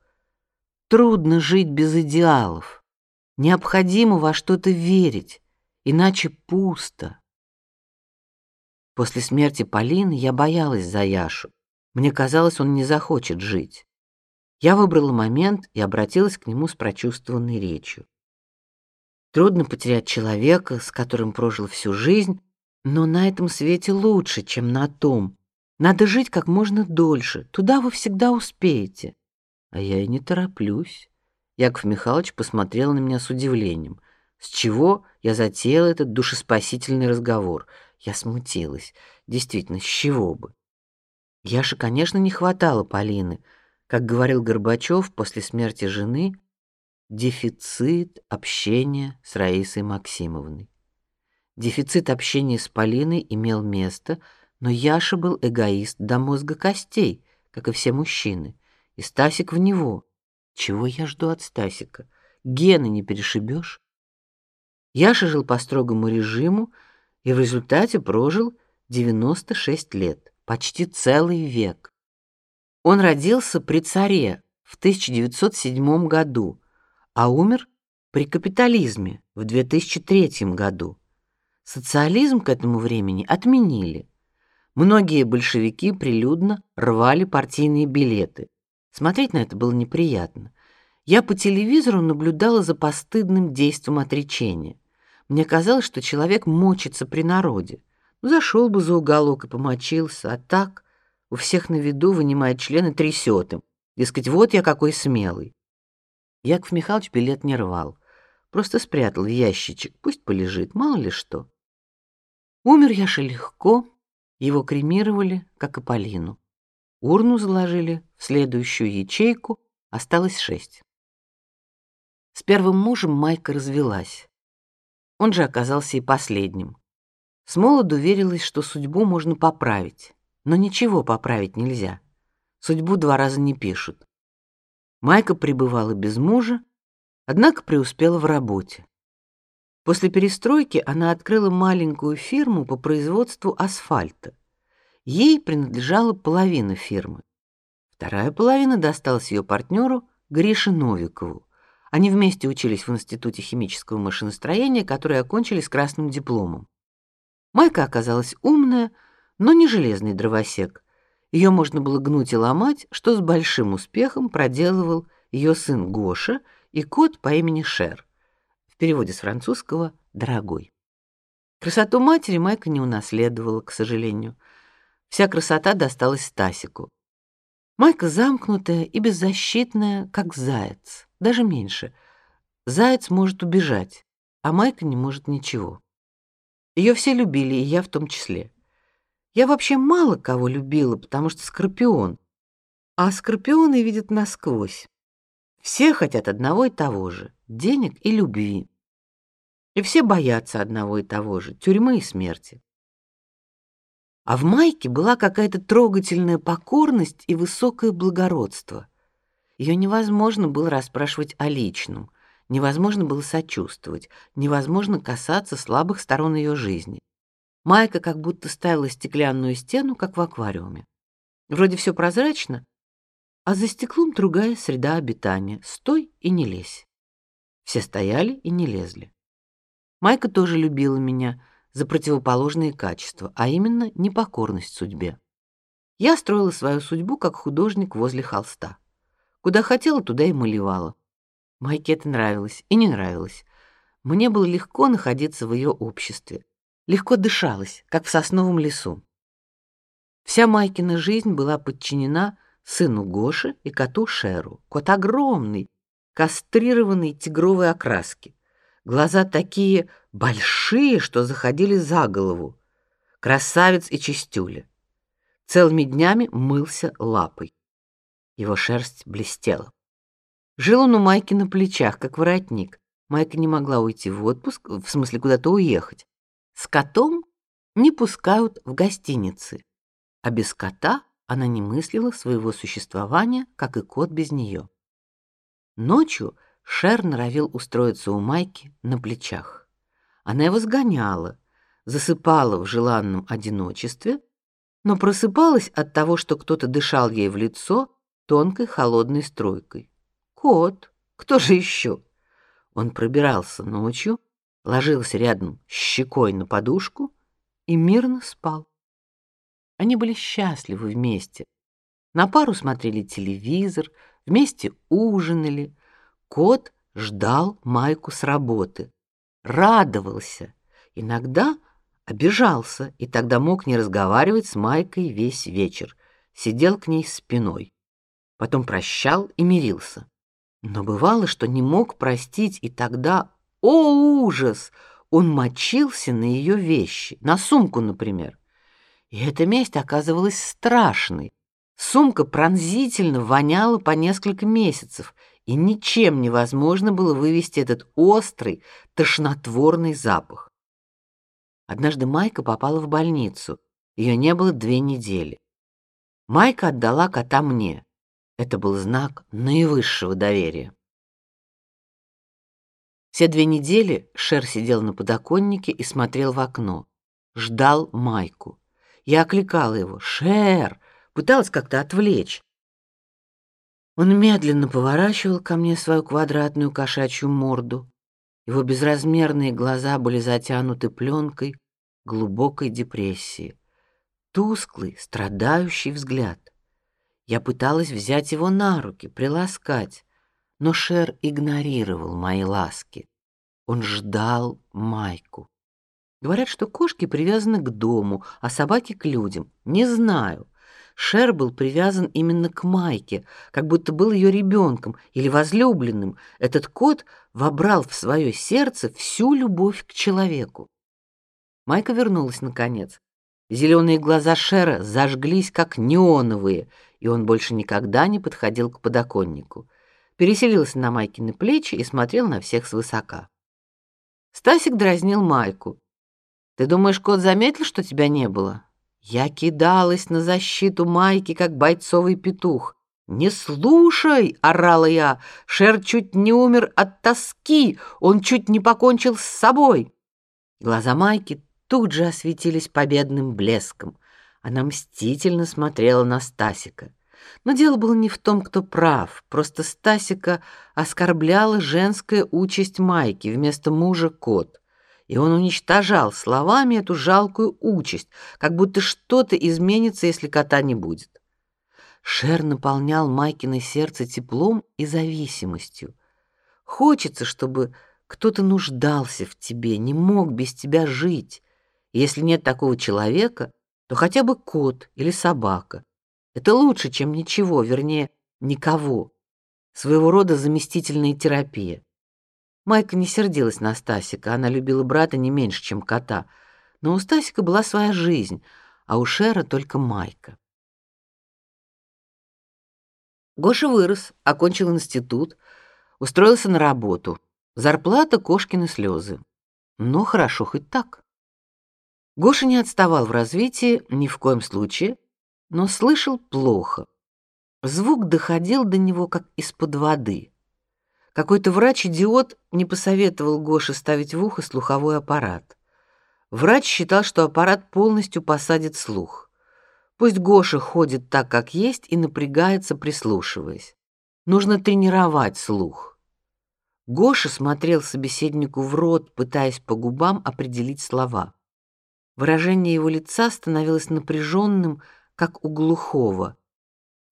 Трудно жить без идеалов. Необходимо во что-то верить, иначе пусто. После смерти Полины я боялась за Яшу. Мне казалось, он не захочет жить. Я выбрала момент и обратилась к нему с прочувствованной речью. Трудно потерять человека, с которым прожил всю жизнь, но на этом свете лучше, чем на том. Надо жить как можно дольше. Туда вы всегда успеете. А я и не тороплюсь. Яков Михайлович посмотрел на меня с удивлением. С чего я затеял этот душеспасительный разговор? Я смутилась. Действительно, с чего бы? Яше, конечно, не хватало Полины. Как говорил Горбачев после смерти жены, дефицит общения с Раисой Максимовной. Дефицит общения с Полиной имел место, но Яша был эгоист до мозга костей, как и все мужчины, и Стасик в него. Чего я жду от Стасика? Гены не перешибешь. Яша жил по строгому режиму, и в результате прожил 96 лет, почти целый век. Он родился при царе в 1907 году, а умер при капитализме в 2003 году. Социализм к этому времени отменили. Многие большевики прилюдно рвали партийные билеты. Смотреть на это было неприятно. Я по телевизору наблюдала за постыдным действием отречения. Мне казалось, что человек мочится при народе. Ну, зашел бы за уголок и помочился, а так у всех на виду вынимает член и трясет им. Дескать, вот я какой смелый. Яков Михайлович билет не рвал, просто спрятал в ящичек, пусть полежит, мало ли что. Умер Яша легко, его кремировали, как и Полину. Урну заложили в следующую ячейку, осталось шесть. С первым мужем Майка развелась. Он же оказался и последним. С молоду верилось, что судьбу можно поправить, но ничего поправить нельзя. Судьбу два раза не пишут. Майка пребывала без мужа, однако преуспела в работе. После перестройки она открыла маленькую фирму по производству асфальта. Ей принадлежала половина фирмы. Вторая половина досталась ее партнеру Грише Новикову. Они вместе учились в Институте химического машиностроения, который окончили с красным дипломом. Майка оказалась умная, но не железный дровосек. Ее можно было гнуть и ломать, что с большим успехом проделывал ее сын Гоша и кот по имени Шер. В переводе с французского дорогой. Красоту матери Майка не унаследовала, к сожалению. Вся красота досталась Стасику. Майка замкнутая и беззащитная, как заяц даже меньше. Заяц может убежать, а Майка не может ничего. Ее все любили, и я в том числе. Я вообще мало кого любила, потому что скорпион. А скорпионы видят насквозь. Все хотят одного и того же денег и любви. И все боятся одного и того же тюрьмы и смерти. А в Майке была какая-то трогательная покорность и высокое благородство. Ее невозможно было расспрашивать о личном, невозможно было сочувствовать, невозможно касаться слабых сторон ее жизни. Майка как будто ставила стеклянную стену, как в аквариуме. Вроде все прозрачно, а за стеклом другая среда обитания. Стой и не лезь. Все стояли и не лезли. Майка тоже любила меня за противоположные качества, а именно непокорность судьбе. Я строила свою судьбу как художник возле холста. Куда хотела, туда и малевала. Майке это нравилось и не нравилось. Мне было легко находиться в ее обществе. Легко дышалось, как в сосновом лесу. Вся Майкина жизнь была подчинена сыну Гоши и коту Шеру. Кот огромный, кастрированный тигровой окраски. Глаза такие большие, что заходили за голову. Красавец и чистюля. Целыми днями мылся лапой. Его шерсть блестела. Жил он у Майки на плечах, как воротник. Майка не могла уйти в отпуск, в смысле куда-то уехать. С котом не пускают в гостиницы, а без кота она не мыслила своего существования, как и кот без нее. Ночью Шер норовил устроиться у Майки на плечах. Она его сгоняла, засыпала в желанном одиночестве, но просыпалась от того, что кто-то дышал ей в лицо тонкой холодной струйкой. Кот, кто же еще? Он пробирался ночью, ложился рядом щекой на подушку и мирно спал. Они были счастливы вместе. На пару смотрели телевизор, вместе ужинали. Кот ждал Майку с работы, радовался, иногда обижался, и тогда мог не разговаривать с Майкой весь вечер, сидел к ней спиной. Потом прощал и мирился. Но бывало, что не мог простить, и тогда, о ужас, он мочился на ее вещи, на сумку, например. И эта месть оказывалась страшной. Сумка пронзительно воняла по несколько месяцев, и ничем невозможно было вывести этот острый, тошнотворный запах. Однажды Майка попала в больницу. Ее не было две недели. Майка отдала кота мне. Это был знак наивысшего доверия. Все две недели Шер сидел на подоконнике и смотрел в окно, ждал Майку. Я окликала его: "Шер!" Пыталась как-то отвлечь. Он медленно поворачивал ко мне свою квадратную кошачью морду. Его безразмерные глаза были затянуты пленкой глубокой депрессии. Тусклый, страдающий взгляд. Я пыталась взять его на руки, приласкать, но Шер игнорировал мои ласки. Он ждал Майку. Говорят, что кошки привязаны к дому, а собаки к людям. Не знаю. Шер был привязан именно к Майке, как будто был ее ребенком или возлюбленным. Этот кот вобрал в свое сердце всю любовь к человеку. Майка вернулась наконец. Зеленые глаза Шера зажглись как неоновые, и он больше никогда не подходил к подоконнику. Переселился на Майкины плечи и смотрел на всех свысока. Стасик дразнил Майку. Ты думаешь, кот заметил, что тебя не было? Я кидалась на защиту Майки, как бойцовый петух. «Не слушай!» — орала я. «Шер чуть не умер от тоски, он чуть не покончил с собой!» Глаза Майки тут же осветились победным блеском. Она мстительно смотрела на Стасика. Но дело было не в том, кто прав. Просто Стасика оскорбляла женская участь Майки вместо мужа кот и он уничтожал словами эту жалкую участь, как будто что-то изменится, если кота не будет. Шер наполнял Майкино сердце теплом и зависимостью. Хочется, чтобы кто-то нуждался в тебе, не мог без тебя жить. если нет такого человека, то хотя бы кот или собака. Это лучше, чем ничего, вернее, никого. Своего рода заместительная терапия. Майка не сердилась на Стасика, она любила брата не меньше, чем кота. Но у Стасика была своя жизнь, а у Шера только Майка. Гоша вырос, окончил институт, устроился на работу. Зарплата кошкины слезы. Но хорошо хоть так. Гоша не отставал в развитии ни в коем случае, но слышал плохо. Звук доходил до него как из-под воды. Какой-то врач-идиот не посоветовал Гоше ставить в ухо слуховой аппарат. Врач считал, что аппарат полностью посадит слух. Пусть Гоша ходит так, как есть, и напрягается, прислушиваясь. Нужно тренировать слух. Гоша смотрел собеседнику в рот, пытаясь по губам определить слова. Выражение его лица становилось напряженным, как у глухого,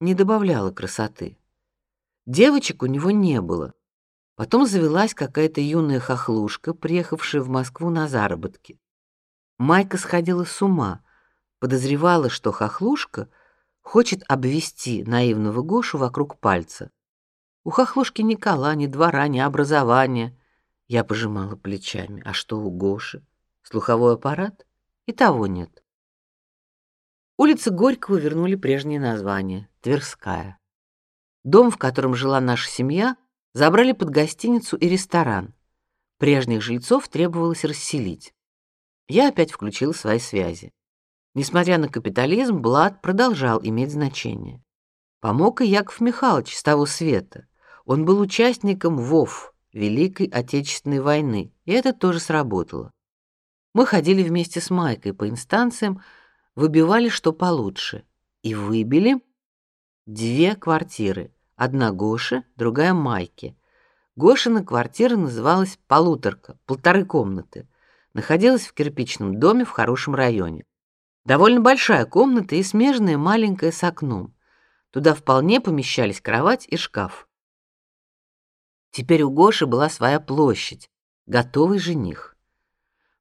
не добавляло красоты. Девочек у него не было. Потом завелась какая-то юная хохлушка, приехавшая в Москву на заработки. Майка сходила с ума, подозревала, что хохлушка хочет обвести наивного Гошу вокруг пальца. У хохлушки ни кола, ни двора, ни образования. Я пожимала плечами. А что у Гоши? Слуховой аппарат? И того нет. Улицы Горького вернули прежнее название Тверская. Дом, в котором жила наша семья, забрали под гостиницу и ресторан. Прежних жильцов требовалось расселить. Я опять включил свои связи. Несмотря на капитализм, блат продолжал иметь значение. Помог и Яков Михайлович с того света. Он был участником ВОВ, Великой Отечественной войны, и это тоже сработало. Мы ходили вместе с Майкой по инстанциям, выбивали что получше и выбили две квартиры. Одна Гоше, другая Майке. Гошина квартира называлась полуторка, полторы комнаты. Находилась в кирпичном доме в хорошем районе. Довольно большая комната и смежная маленькая с окном. Туда вполне помещались кровать и шкаф. Теперь у Гоши была своя площадь, готовый жених.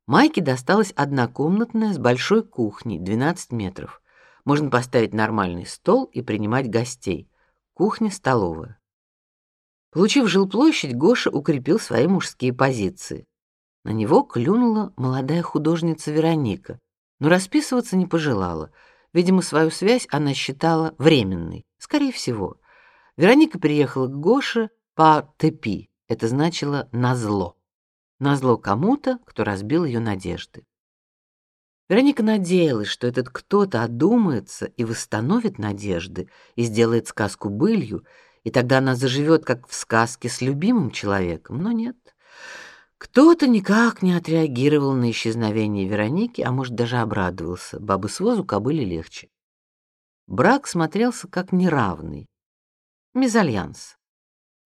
Майке досталась однокомнатная с большой кухней, 12 метров. Можно поставить нормальный стол и принимать гостей кухня-столовая. Получив жилплощадь, Гоша укрепил свои мужские позиции. На него клюнула молодая художница Вероника, но расписываться не пожелала. Видимо, свою связь она считала временной, скорее всего. Вероника приехала к Гоше по тепи. Это значило назло. Назло кому-то, кто разбил ее надежды. Вероника надеялась, что этот кто-то одумается и восстановит надежды и сделает сказку былью, и тогда она заживет, как в сказке с любимым человеком. Но нет. Кто-то никак не отреагировал на исчезновение Вероники, а может даже обрадовался. Бабы с возу кобыле легче. Брак смотрелся как неравный. Мезальянс.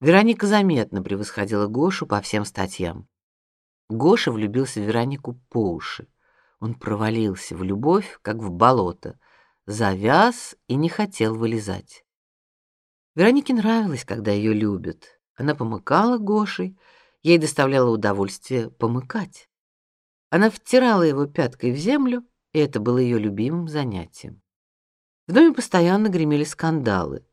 Вероника заметно превосходила Гошу по всем статьям. Гоша влюбился в Веронику по уши. Он провалился в любовь, как в болото, завяз и не хотел вылезать. Веронике нравилось, когда ее любят. Она помыкала Гошей, ей доставляло удовольствие помыкать. Она втирала его пяткой в землю, и это было ее любимым занятием. В доме постоянно гремели скандалы.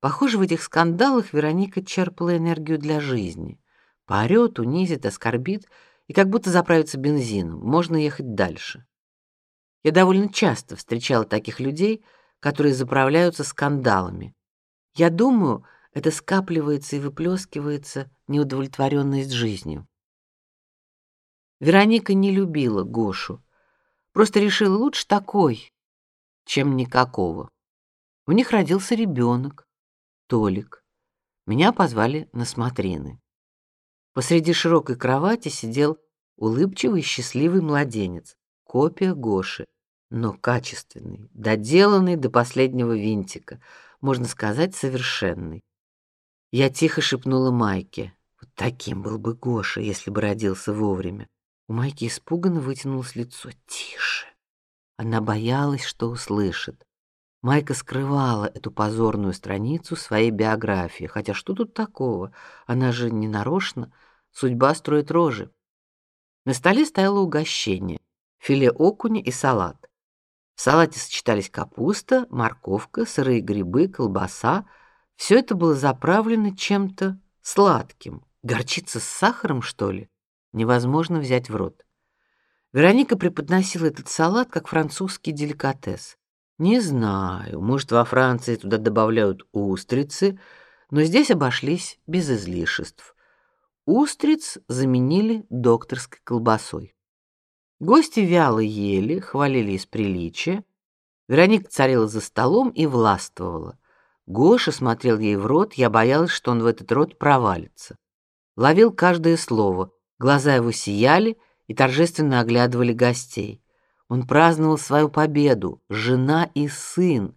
Похоже, в этих скандалах Вероника черпала энергию для жизни. Поорет, унизит, оскорбит — и как будто заправиться бензином, можно ехать дальше. Я довольно часто встречала таких людей, которые заправляются скандалами. Я думаю, это скапливается и выплескивается неудовлетворенность жизнью. Вероника не любила Гошу, просто решила лучше такой, чем никакого. У них родился ребенок, Толик. Меня позвали на смотрины. Посреди широкой кровати сидел улыбчивый счастливый младенец, копия Гоши, но качественный, доделанный до последнего винтика, можно сказать, совершенный. Я тихо шепнула Майке: "Вот таким был бы Гоша, если бы родился вовремя". У Майки испуганно вытянулось лицо. "Тише". Она боялась, что услышит. Майка скрывала эту позорную страницу своей биографии, хотя что тут такого? Она же не нарочно, судьба строит рожи. На столе стояло угощение: филе окуня и салат. В салате сочетались капуста, морковка, сырые грибы, колбаса. Все это было заправлено чем-то сладким. Горчица с сахаром, что ли? Невозможно взять в рот. Вероника преподносила этот салат как французский деликатес. Не знаю, может, во Франции туда добавляют устрицы, но здесь обошлись без излишеств. Устриц заменили докторской колбасой. Гости вяло ели, хвалили из приличия. Вероника царила за столом и властвовала. Гоша смотрел ей в рот, я боялась, что он в этот рот провалится. Ловил каждое слово, глаза его сияли и торжественно оглядывали гостей. Он праздновал свою победу, жена и сын,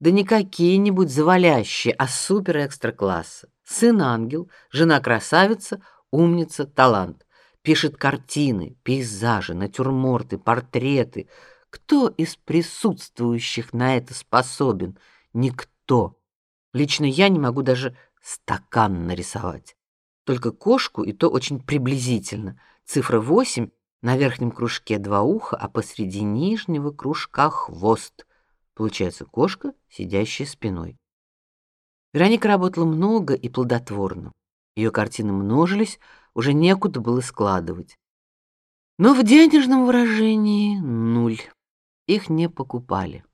да не какие-нибудь завалящие, а супер-экстра класса. Сын ангел, жена красавица, умница, талант. Пишет картины, пейзажи, натюрморты, портреты. Кто из присутствующих на это способен? Никто. Лично я не могу даже стакан нарисовать. Только кошку, и то очень приблизительно. Цифра 8 на верхнем кружке два уха, а посреди нижнего кружка хвост. Получается кошка, сидящая спиной. Вероника работала много и плодотворно. Ее картины множились, уже некуда было складывать. Но в денежном выражении нуль. Их не покупали.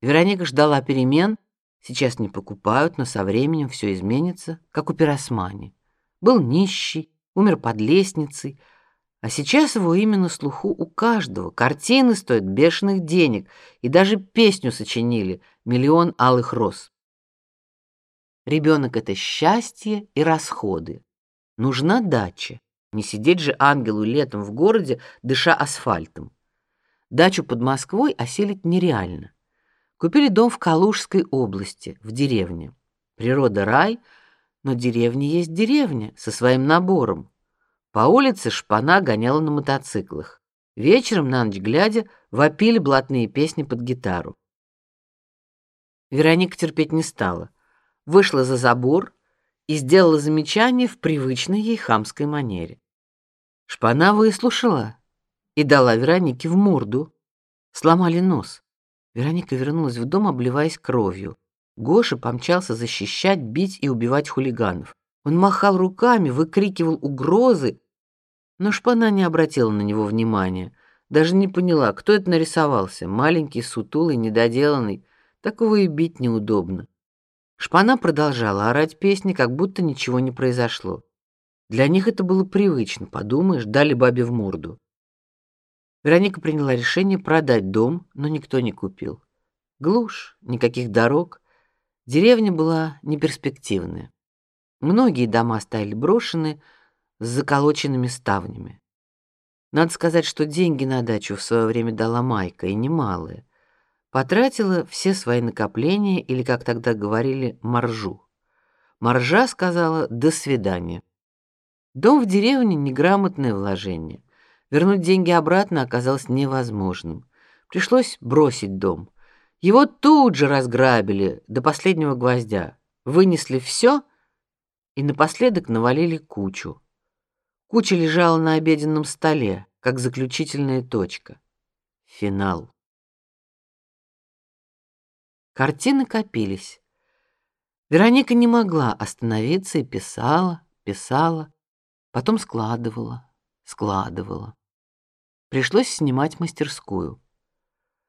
Вероника ждала перемен. Сейчас не покупают, но со временем все изменится, как у Пиросмани. Был нищий, умер под лестницей, а сейчас его имя на слуху у каждого. Картины стоят бешеных денег, и даже песню сочинили «Миллион алых роз». Ребенок — это счастье и расходы. Нужна дача. Не сидеть же ангелу летом в городе, дыша асфальтом. Дачу под Москвой осилить нереально. Купили дом в Калужской области, в деревне. Природа рай, но деревня есть деревня со своим набором. По улице шпана гоняла на мотоциклах. Вечером на ночь глядя вопили блатные песни под гитару. Вероника терпеть не стала. Вышла за забор и сделала замечание в привычной ей хамской манере. Шпана выслушала и дала Веронике в морду. Сломали нос. Вероника вернулась в дом, обливаясь кровью. Гоша помчался защищать, бить и убивать хулиганов. Он махал руками, выкрикивал угрозы, но шпана не обратила на него внимания, даже не поняла, кто это нарисовался, маленький, сутулый, недоделанный, такого и бить неудобно. Шпана продолжала орать песни, как будто ничего не произошло. Для них это было привычно, подумаешь, дали бабе в морду. Вероника приняла решение продать дом, но никто не купил. Глушь, никаких дорог, деревня была неперспективная. Многие дома стояли брошены, с заколоченными ставнями. Надо сказать, что деньги на дачу в свое время дала Майка, и немалые. Потратила все свои накопления, или, как тогда говорили, маржу. Маржа сказала «до свидания». Дом в деревне — неграмотное вложение. Вернуть деньги обратно оказалось невозможным. Пришлось бросить дом. Его тут же разграбили до последнего гвоздя, вынесли все и напоследок навалили кучу. Куча лежала на обеденном столе, как заключительная точка. Финал. Картины копились. Вероника не могла остановиться и писала, писала, потом складывала, складывала. Пришлось снимать мастерскую.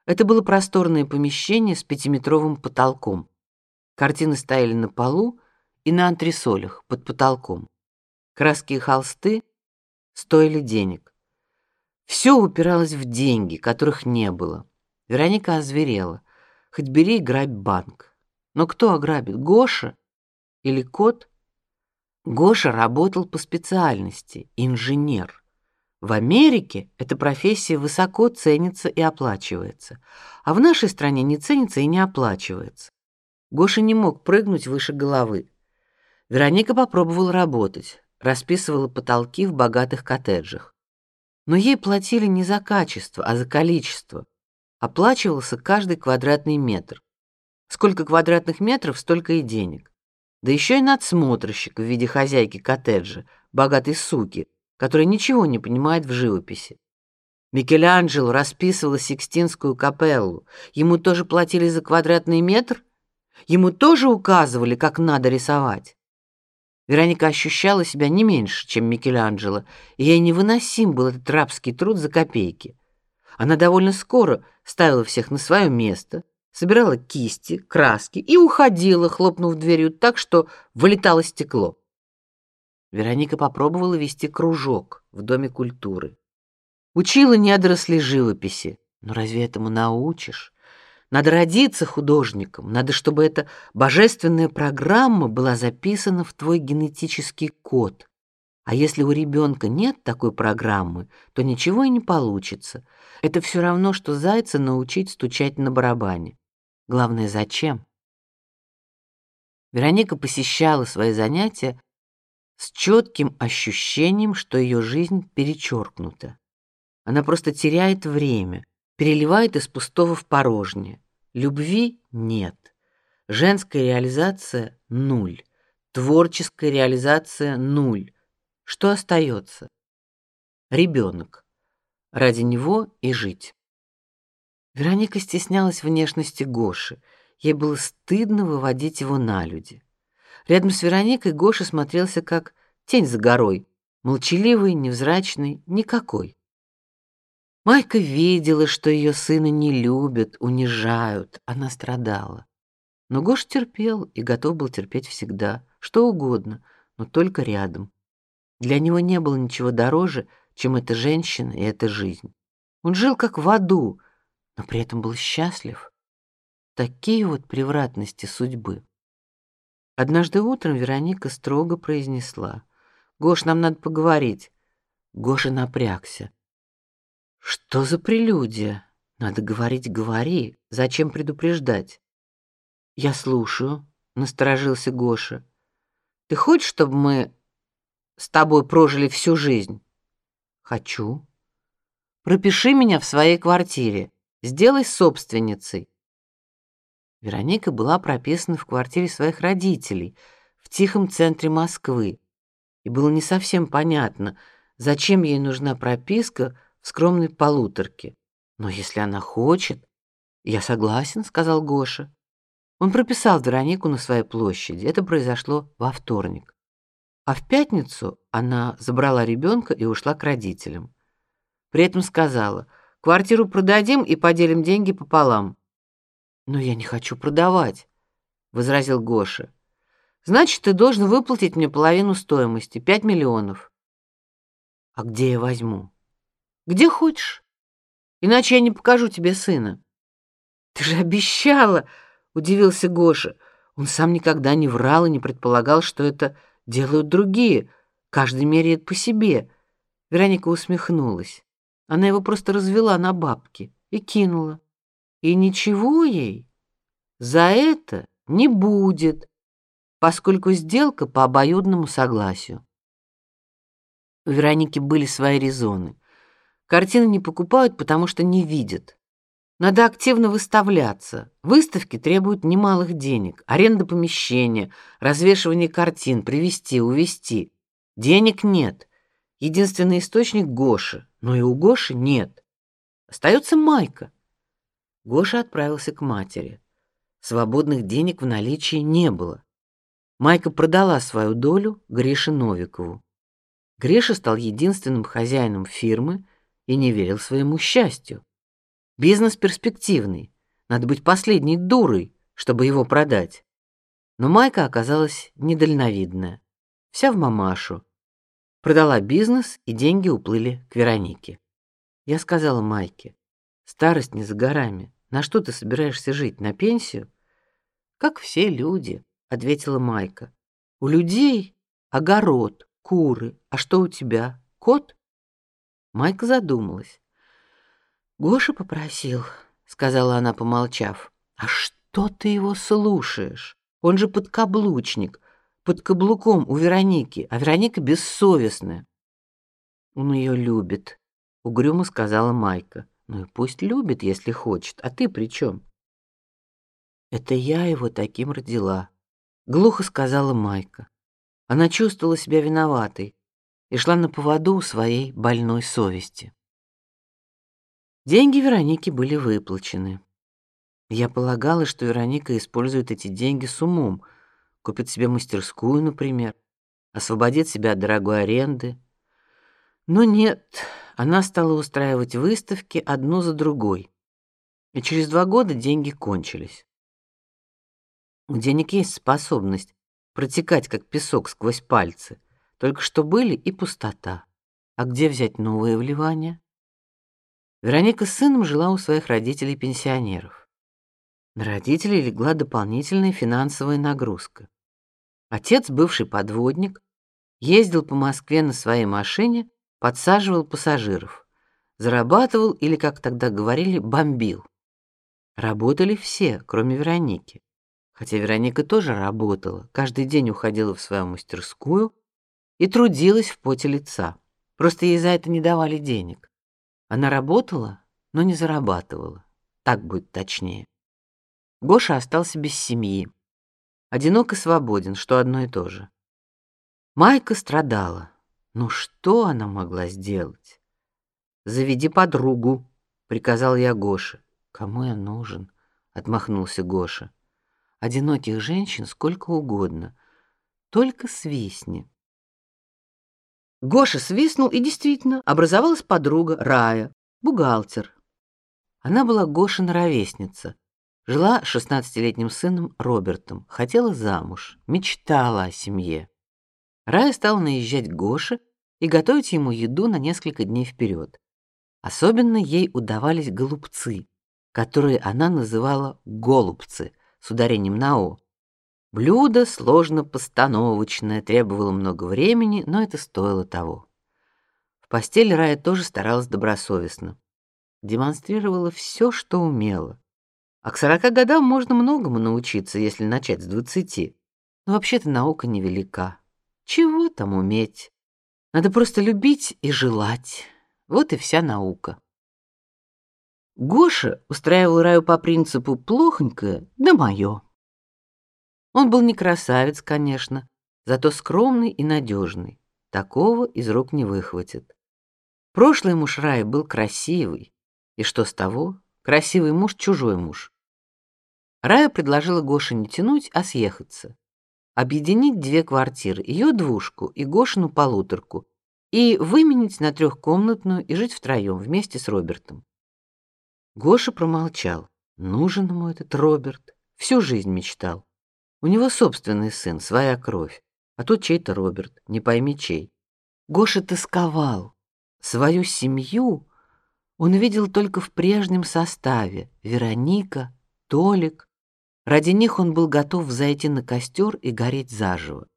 Это было просторное помещение с пятиметровым потолком. Картины стояли на полу и на антресолях под потолком. Краски и холсты стоили денег. Все упиралось в деньги, которых не было. Вероника озверела. Хоть бери грабь банк. Но кто ограбит, Гоша или кот? Гоша работал по специальности инженер. В Америке эта профессия высоко ценится и оплачивается, а в нашей стране не ценится и не оплачивается. Гоша не мог прыгнуть выше головы. Вероника попробовала работать расписывала потолки в богатых коттеджах. Но ей платили не за качество, а за количество. Оплачивался каждый квадратный метр. Сколько квадратных метров, столько и денег. Да еще и надсмотрщик в виде хозяйки коттеджа, богатой суки, которая ничего не понимает в живописи. Микеланджело расписывал Сикстинскую капеллу. Ему тоже платили за квадратный метр? Ему тоже указывали, как надо рисовать? Вероника ощущала себя не меньше, чем Микеланджело, и ей невыносим был этот рабский труд за копейки. Она довольно скоро ставила всех на свое место, собирала кисти, краски и уходила, хлопнув дверью так, что вылетало стекло. Вероника попробовала вести кружок в Доме культуры. Учила недоросли живописи. Но разве этому научишь? Надо родиться художником, надо, чтобы эта божественная программа была записана в твой генетический код. А если у ребенка нет такой программы, то ничего и не получится. Это все равно что зайца научить стучать на барабане. Главное, зачем? Вероника посещала свои занятия с четким ощущением, что ее жизнь перечеркнута. Она просто теряет время, переливает из пустого в порожнее. Любви нет. Женская реализация нуль. Творческая реализация нуль. Что остается? Ребенок. Ради него и жить. Вероника стеснялась внешности Гоши. Ей было стыдно выводить его на люди. Рядом с Вероникой Гоша смотрелся как тень за горой, молчаливый, невзрачный, никакой. Майка видела, что ее сына не любят, унижают, она страдала. Но Гош терпел и готов был терпеть всегда, что угодно, но только рядом. Для него не было ничего дороже, чем эта женщина и эта жизнь. Он жил как в аду, но при этом был счастлив. Такие вот превратности судьбы. Однажды утром Вероника строго произнесла: "Гош, нам надо поговорить". Гоша напрягся. Что за прелюдия? Надо говорить, говори. Зачем предупреждать? Я слушаю, насторожился Гоша. Ты хочешь, чтобы мы с тобой прожили всю жизнь? Хочу. Пропиши меня в своей квартире. Сделай собственницей. Вероника была прописана в квартире своих родителей в тихом центре Москвы, и было не совсем понятно, зачем ей нужна прописка в скромной полуторке. Но если она хочет, я согласен, сказал Гоша. Он прописал Веронику на своей площади. Это произошло во вторник. А в пятницу она забрала ребенка и ушла к родителям. При этом сказала: "Квартиру продадим и поделим деньги пополам". "Но я не хочу продавать", возразил Гоша. "Значит, ты должен выплатить мне половину стоимости, пять миллионов". "А где я возьму?" Где хочешь. Иначе я не покажу тебе сына. Ты же обещала, удивился Гоша. Он сам никогда не врал и не предполагал, что это делают другие. Каждый меряет по себе. Вероника усмехнулась. Она его просто развела на бабки и кинула. И ничего ей за это не будет, поскольку сделка по обоюдному согласию. У Вероники были свои резоны. Картины не покупают, потому что не видят. Надо активно выставляться. Выставки требуют немалых денег: аренда помещения, развешивание картин, привезти, увезти. Денег нет. Единственный источник Гоша, но и у Гоши нет. Остается Майка. Гоша отправился к матери. Свободных денег в наличии не было. Майка продала свою долю Грише Новикову. Гриша стал единственным хозяином фирмы и не верил своему счастью. Бизнес перспективный, надо быть последней дурой, чтобы его продать. Но Майка оказалась недальновидная, вся в мамашу. Продала бизнес, и деньги уплыли к Веронике. Я сказала Майке: "Старость не за горами. На что ты собираешься жить? На пенсию?" "Как все люди", ответила Майка. "У людей огород, куры, а что у тебя? Кот?" Майка задумалась. Гоша попросил, сказала она, помолчав. А что ты его слушаешь? Он же подкаблучник, под каблуком у Вероники, а Вероника бессовестная. Он ее любит, угрюмо сказала Майка. Ну и пусть любит, если хочет. А ты при чем? Это я его таким родила, глухо сказала Майка. Она чувствовала себя виноватой и шла на поводу у своей больной совести. Деньги Вероники были выплачены. Я полагала, что Вероника использует эти деньги с умом, купит себе мастерскую, например, освободит себя от дорогой аренды. Но нет, она стала устраивать выставки одну за другой. И через два года деньги кончились. У денег есть способность протекать как песок сквозь пальцы. Только что были и пустота. А где взять новые вливания? Вероника с сыном жила у своих родителей-пенсионеров. На родителей легла дополнительная финансовая нагрузка. Отец, бывший подводник, ездил по Москве на своей машине, подсаживал пассажиров, зарабатывал или, как тогда говорили, бомбил. Работали все, кроме Вероники. Хотя Вероника тоже работала, каждый день уходила в свою мастерскую и трудилась в поте лица. Просто ей за это не давали денег. Она работала, но не зарабатывала. Так будет точнее. Гоша остался без семьи. Одинок и свободен, что одно и то же. Майка страдала. Ну что она могла сделать? Заведи подругу, приказал я Гоше. Кому я нужен? отмахнулся Гоша. Одиноких женщин сколько угодно, только свистни. Гоша свистнул, и действительно образовалась подруга Рая, бухгалтер. Она была Гошина ровесница, жила с шестнадцатилетним сыном Робертом, хотела замуж, мечтала о семье. Рая стала наезжать к Гоше и готовить ему еду на несколько дней вперед. Особенно ей удавались голубцы, которые она называла голубцы с ударением на о. Блюдо сложно постановочное, требовало много времени, но это стоило того. В постели Рая тоже старалась добросовестно. Демонстрировала все, что умела. А к сорока годам можно многому научиться, если начать с двадцати. Но вообще-то наука невелика. Чего там уметь? Надо просто любить и желать. Вот и вся наука. Гоша устраивал Раю по принципу плохонькое, да мое. Он был не красавец, конечно, зато скромный и надежный. Такого из рук не выхватит. Прошлый муж Раи был красивый, и что с того? Красивый муж чужой муж. Рая предложила Гоше не тянуть, а съехаться. Объединить две квартиры, ее двушку и Гошину полуторку, и выменить на трехкомнатную и жить втроем вместе с Робертом. Гоша промолчал. Нужен ему этот Роберт, всю жизнь мечтал. У него собственный сын, своя кровь, а тут чей-то Роберт, не пойми чей. Гоша тосковал. Свою семью он видел только в прежнем составе: Вероника, Толик. Ради них он был готов зайти на костер и гореть заживо.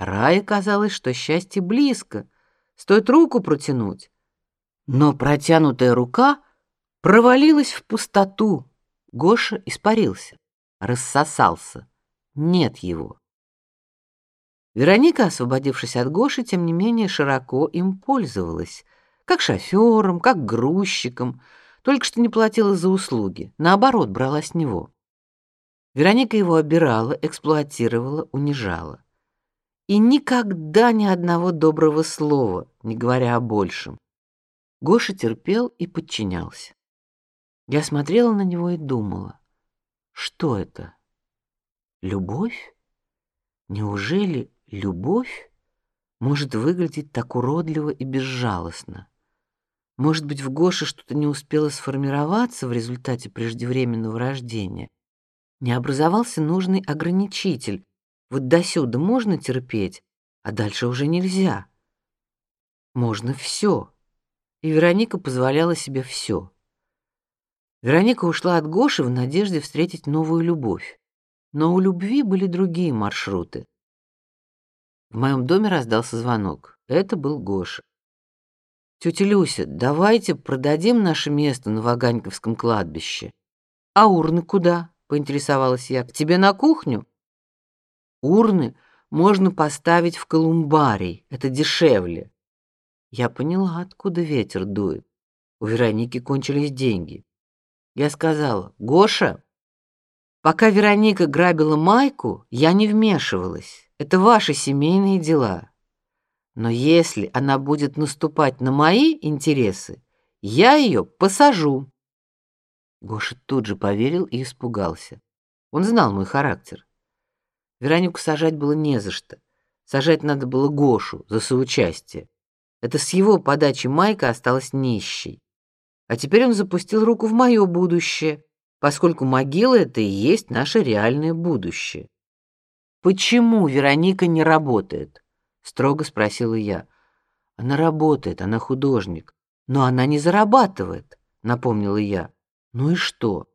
Рае казалось, что счастье близко, стоит руку протянуть. Но протянутая рука провалилась в пустоту. Гоша испарился, рассосался нет его. Вероника, освободившись от Гоши, тем не менее широко им пользовалась, как шофером, как грузчиком, только что не платила за услуги, наоборот, брала с него. Вероника его обирала, эксплуатировала, унижала. И никогда ни одного доброго слова, не говоря о большем. Гоша терпел и подчинялся. Я смотрела на него и думала, что это? Любовь? Неужели любовь может выглядеть так уродливо и безжалостно? Может быть, в Гоше что-то не успело сформироваться в результате преждевременного рождения? Не образовался нужный ограничитель. Вот до сюда можно терпеть, а дальше уже нельзя. Можно все. И Вероника позволяла себе все. Вероника ушла от Гоши в надежде встретить новую любовь. Но у любви были другие маршруты. В моем доме раздался звонок. Это был Гоша. Тетя Люся, давайте продадим наше место на Ваганьковском кладбище. А урны куда? поинтересовалась я. К тебе на кухню? Урны можно поставить в колумбарий, это дешевле. Я поняла, откуда ветер дует. У Вероники кончились деньги. Я сказала: "Гоша, Пока Вероника грабила Майку, я не вмешивалась. Это ваши семейные дела. Но если она будет наступать на мои интересы, я ее посажу. Гоша тут же поверил и испугался. Он знал мой характер. Веронику сажать было не за что. Сажать надо было Гошу за соучастие. Это с его подачи Майка осталась нищей. А теперь он запустил руку в мое будущее, поскольку могила это и есть наше реальное будущее. Почему Вероника не работает? строго спросила я. Она работает, она художник, но она не зарабатывает, напомнила я. Ну и что?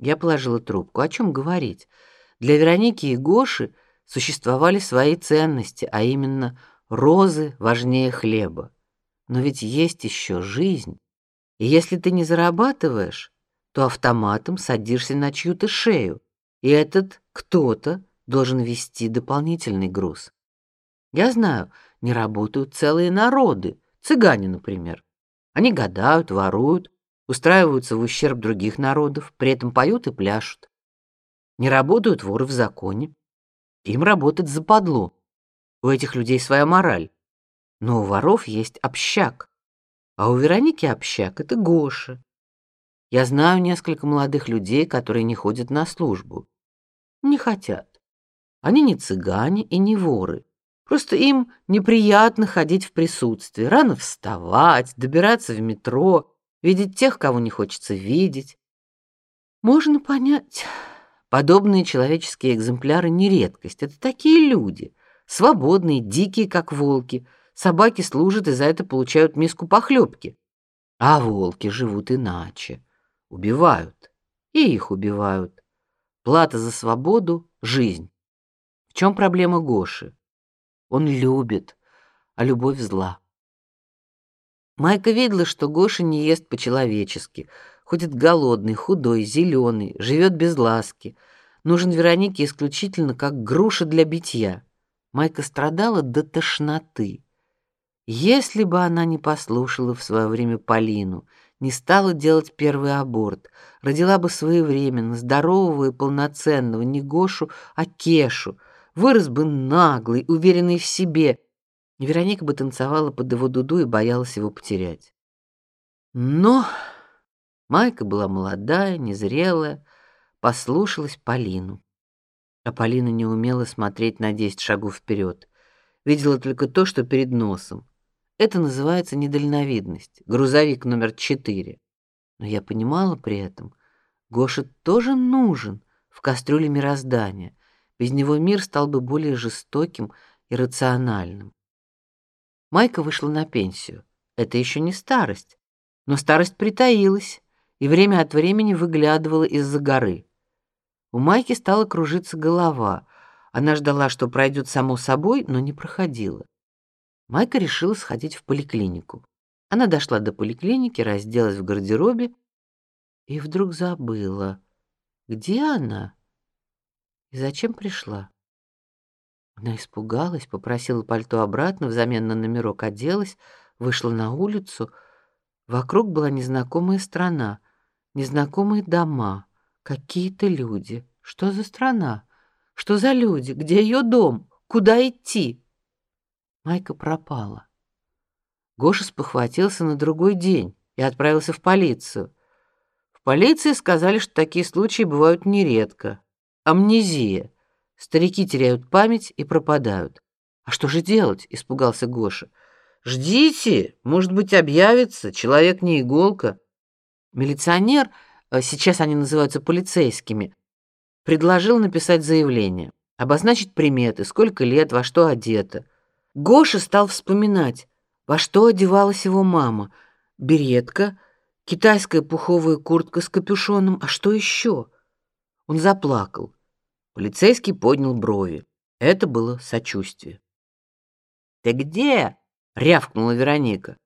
Я положила трубку. О чем говорить? Для Вероники и Гоши существовали свои ценности, а именно розы важнее хлеба. Но ведь есть еще жизнь. И если ты не зарабатываешь, то автоматом садишься на чью-то шею, и этот кто-то должен вести дополнительный груз. Я знаю, не работают целые народы, цыгане, например. Они гадают, воруют, устраиваются в ущерб других народов, при этом поют и пляшут. Не работают воры в законе. Им работать западло. У этих людей своя мораль. Но у воров есть общак. А у Вероники общак это Гоша. Я знаю несколько молодых людей, которые не ходят на службу. Не хотят. Они не цыгане и не воры. Просто им неприятно ходить в присутствии, рано вставать, добираться в метро, видеть тех, кого не хочется видеть. Можно понять. Подобные человеческие экземпляры не редкость. Это такие люди, свободные, дикие, как волки. Собаки служат и за это получают миску похлебки. А волки живут иначе. Убивают. И их убивают. Плата за свободу — жизнь. В чем проблема Гоши? Он любит, а любовь зла. Майка видела, что Гоша не ест по-человечески, ходит голодный, худой, зеленый, живет без ласки. Нужен Веронике исключительно как груша для битья. Майка страдала до тошноты. Если бы она не послушала в свое время Полину, не стала делать первый аборт, родила бы своевременно, здорового и полноценного не Гошу, а Кешу, вырос бы наглый, уверенный в себе, Вероника бы танцевала под его дуду и боялась его потерять. Но Майка была молодая, незрелая, послушалась Полину. А Полина не умела смотреть на десять шагов вперед, видела только то, что перед носом. Это называется недальновидность. Грузовик номер четыре. Но я понимала при этом, Гоша тоже нужен в кастрюле мироздания. Без него мир стал бы более жестоким и рациональным. Майка вышла на пенсию. Это еще не старость, но старость притаилась и время от времени выглядывала из-за горы. У Майки стала кружиться голова. Она ждала, что пройдет само собой, но не проходила. Майка решила сходить в поликлинику. Она дошла до поликлиники, разделась в гардеробе и вдруг забыла, где она и зачем пришла. Она испугалась, попросила пальто обратно, взамен на номерок оделась, вышла на улицу. Вокруг была незнакомая страна, незнакомые дома, какие-то люди. Что за страна? Что за люди? Где ее дом? Куда идти? Майка пропала. Гоша спохватился на другой день и отправился в полицию. В полиции сказали, что такие случаи бывают нередко. Амнезия. Старики теряют память и пропадают. А что же делать? испугался Гоша. Ждите, может быть, объявится, человек не иголка. Милиционер, э, сейчас они называются полицейскими, предложил написать заявление, обозначить приметы, сколько лет, во что одета. Гоша стал вспоминать, во что одевалась его мама: беретка, китайская пуховая куртка с капюшоном, а что еще? Он заплакал. Полицейский поднял брови. Это было сочувствие. "Ты где?" рявкнула Вероника.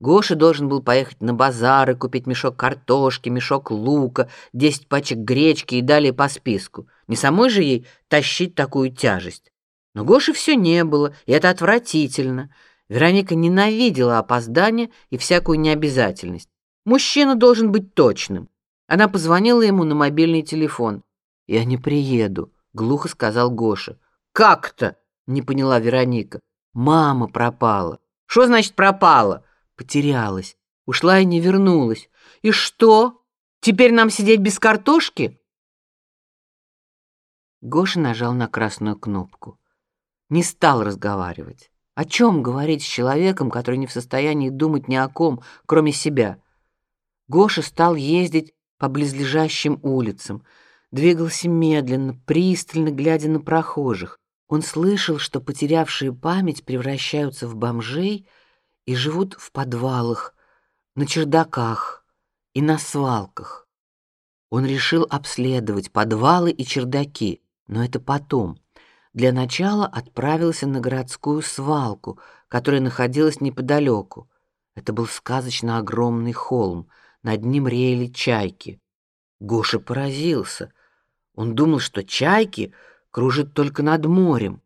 Гоша должен был поехать на базар и купить мешок картошки, мешок лука, десять пачек гречки и далее по списку. Не самой же ей тащить такую тяжесть. Но Гоши все не было, и это отвратительно. Вероника ненавидела опоздание и всякую необязательность. Мужчина должен быть точным. Она позвонила ему на мобильный телефон. Я не приеду, глухо сказал Гоша. Как-то, не поняла Вероника. Мама пропала. Что значит пропала? Потерялась. Ушла и не вернулась. И что? Теперь нам сидеть без картошки? Гоша нажал на красную кнопку. Не стал разговаривать. О чем говорить с человеком, который не в состоянии думать ни о ком, кроме себя? Гоша стал ездить по близлежащим улицам, двигался медленно, пристально глядя на прохожих. Он слышал, что потерявшие память превращаются в бомжей и живут в подвалах, на чердаках и на свалках. Он решил обследовать подвалы и чердаки, но это потом. Для начала отправился на городскую свалку, которая находилась неподалеку. Это был сказочно огромный холм, над ним реяли чайки. Гоша поразился. Он думал, что чайки кружат только над морем.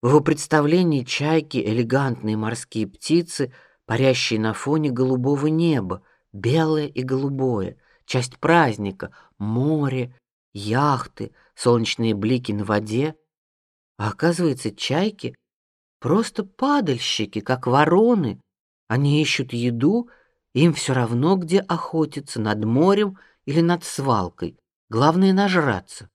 В его представлении чайки элегантные морские птицы, парящие на фоне голубого неба, белое и голубое, часть праздника, море, яхты, солнечные блики на воде. А оказывается, чайки просто падальщики, как вороны. Они ищут еду, им все равно, где охотиться, над морем или над свалкой. Главное нажраться.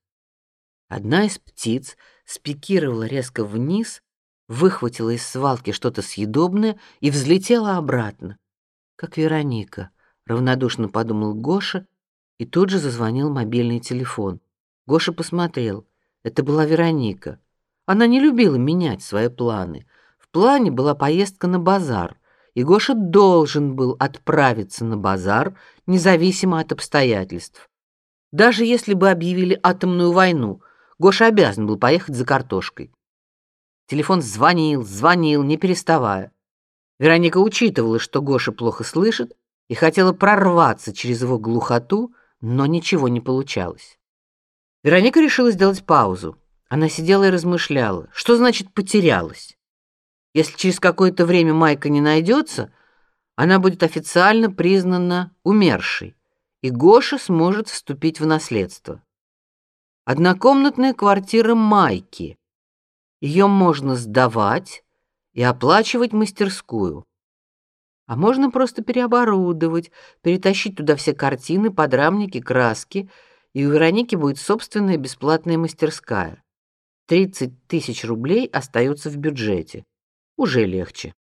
Одна из птиц спикировала резко вниз, выхватила из свалки что-то съедобное и взлетела обратно, как Вероника. Равнодушно подумал Гоша, и тут же зазвонил мобильный телефон. Гоша посмотрел. Это была Вероника. Она не любила менять свои планы. В плане была поездка на базар, и Гоша должен был отправиться на базар, независимо от обстоятельств. Даже если бы объявили атомную войну, Гоша обязан был поехать за картошкой. Телефон звонил, звонил, не переставая. Вероника учитывала, что Гоша плохо слышит, и хотела прорваться через его глухоту, но ничего не получалось. Вероника решила сделать паузу. Она сидела и размышляла, что значит потерялась. Если через какое-то время Майка не найдется, она будет официально признана умершей, и Гоша сможет вступить в наследство. Однокомнатная квартира Майки. Ее можно сдавать и оплачивать мастерскую. А можно просто переоборудовать, перетащить туда все картины, подрамники, краски, и у Вероники будет собственная бесплатная мастерская. 30 тысяч рублей остается в бюджете. Уже легче.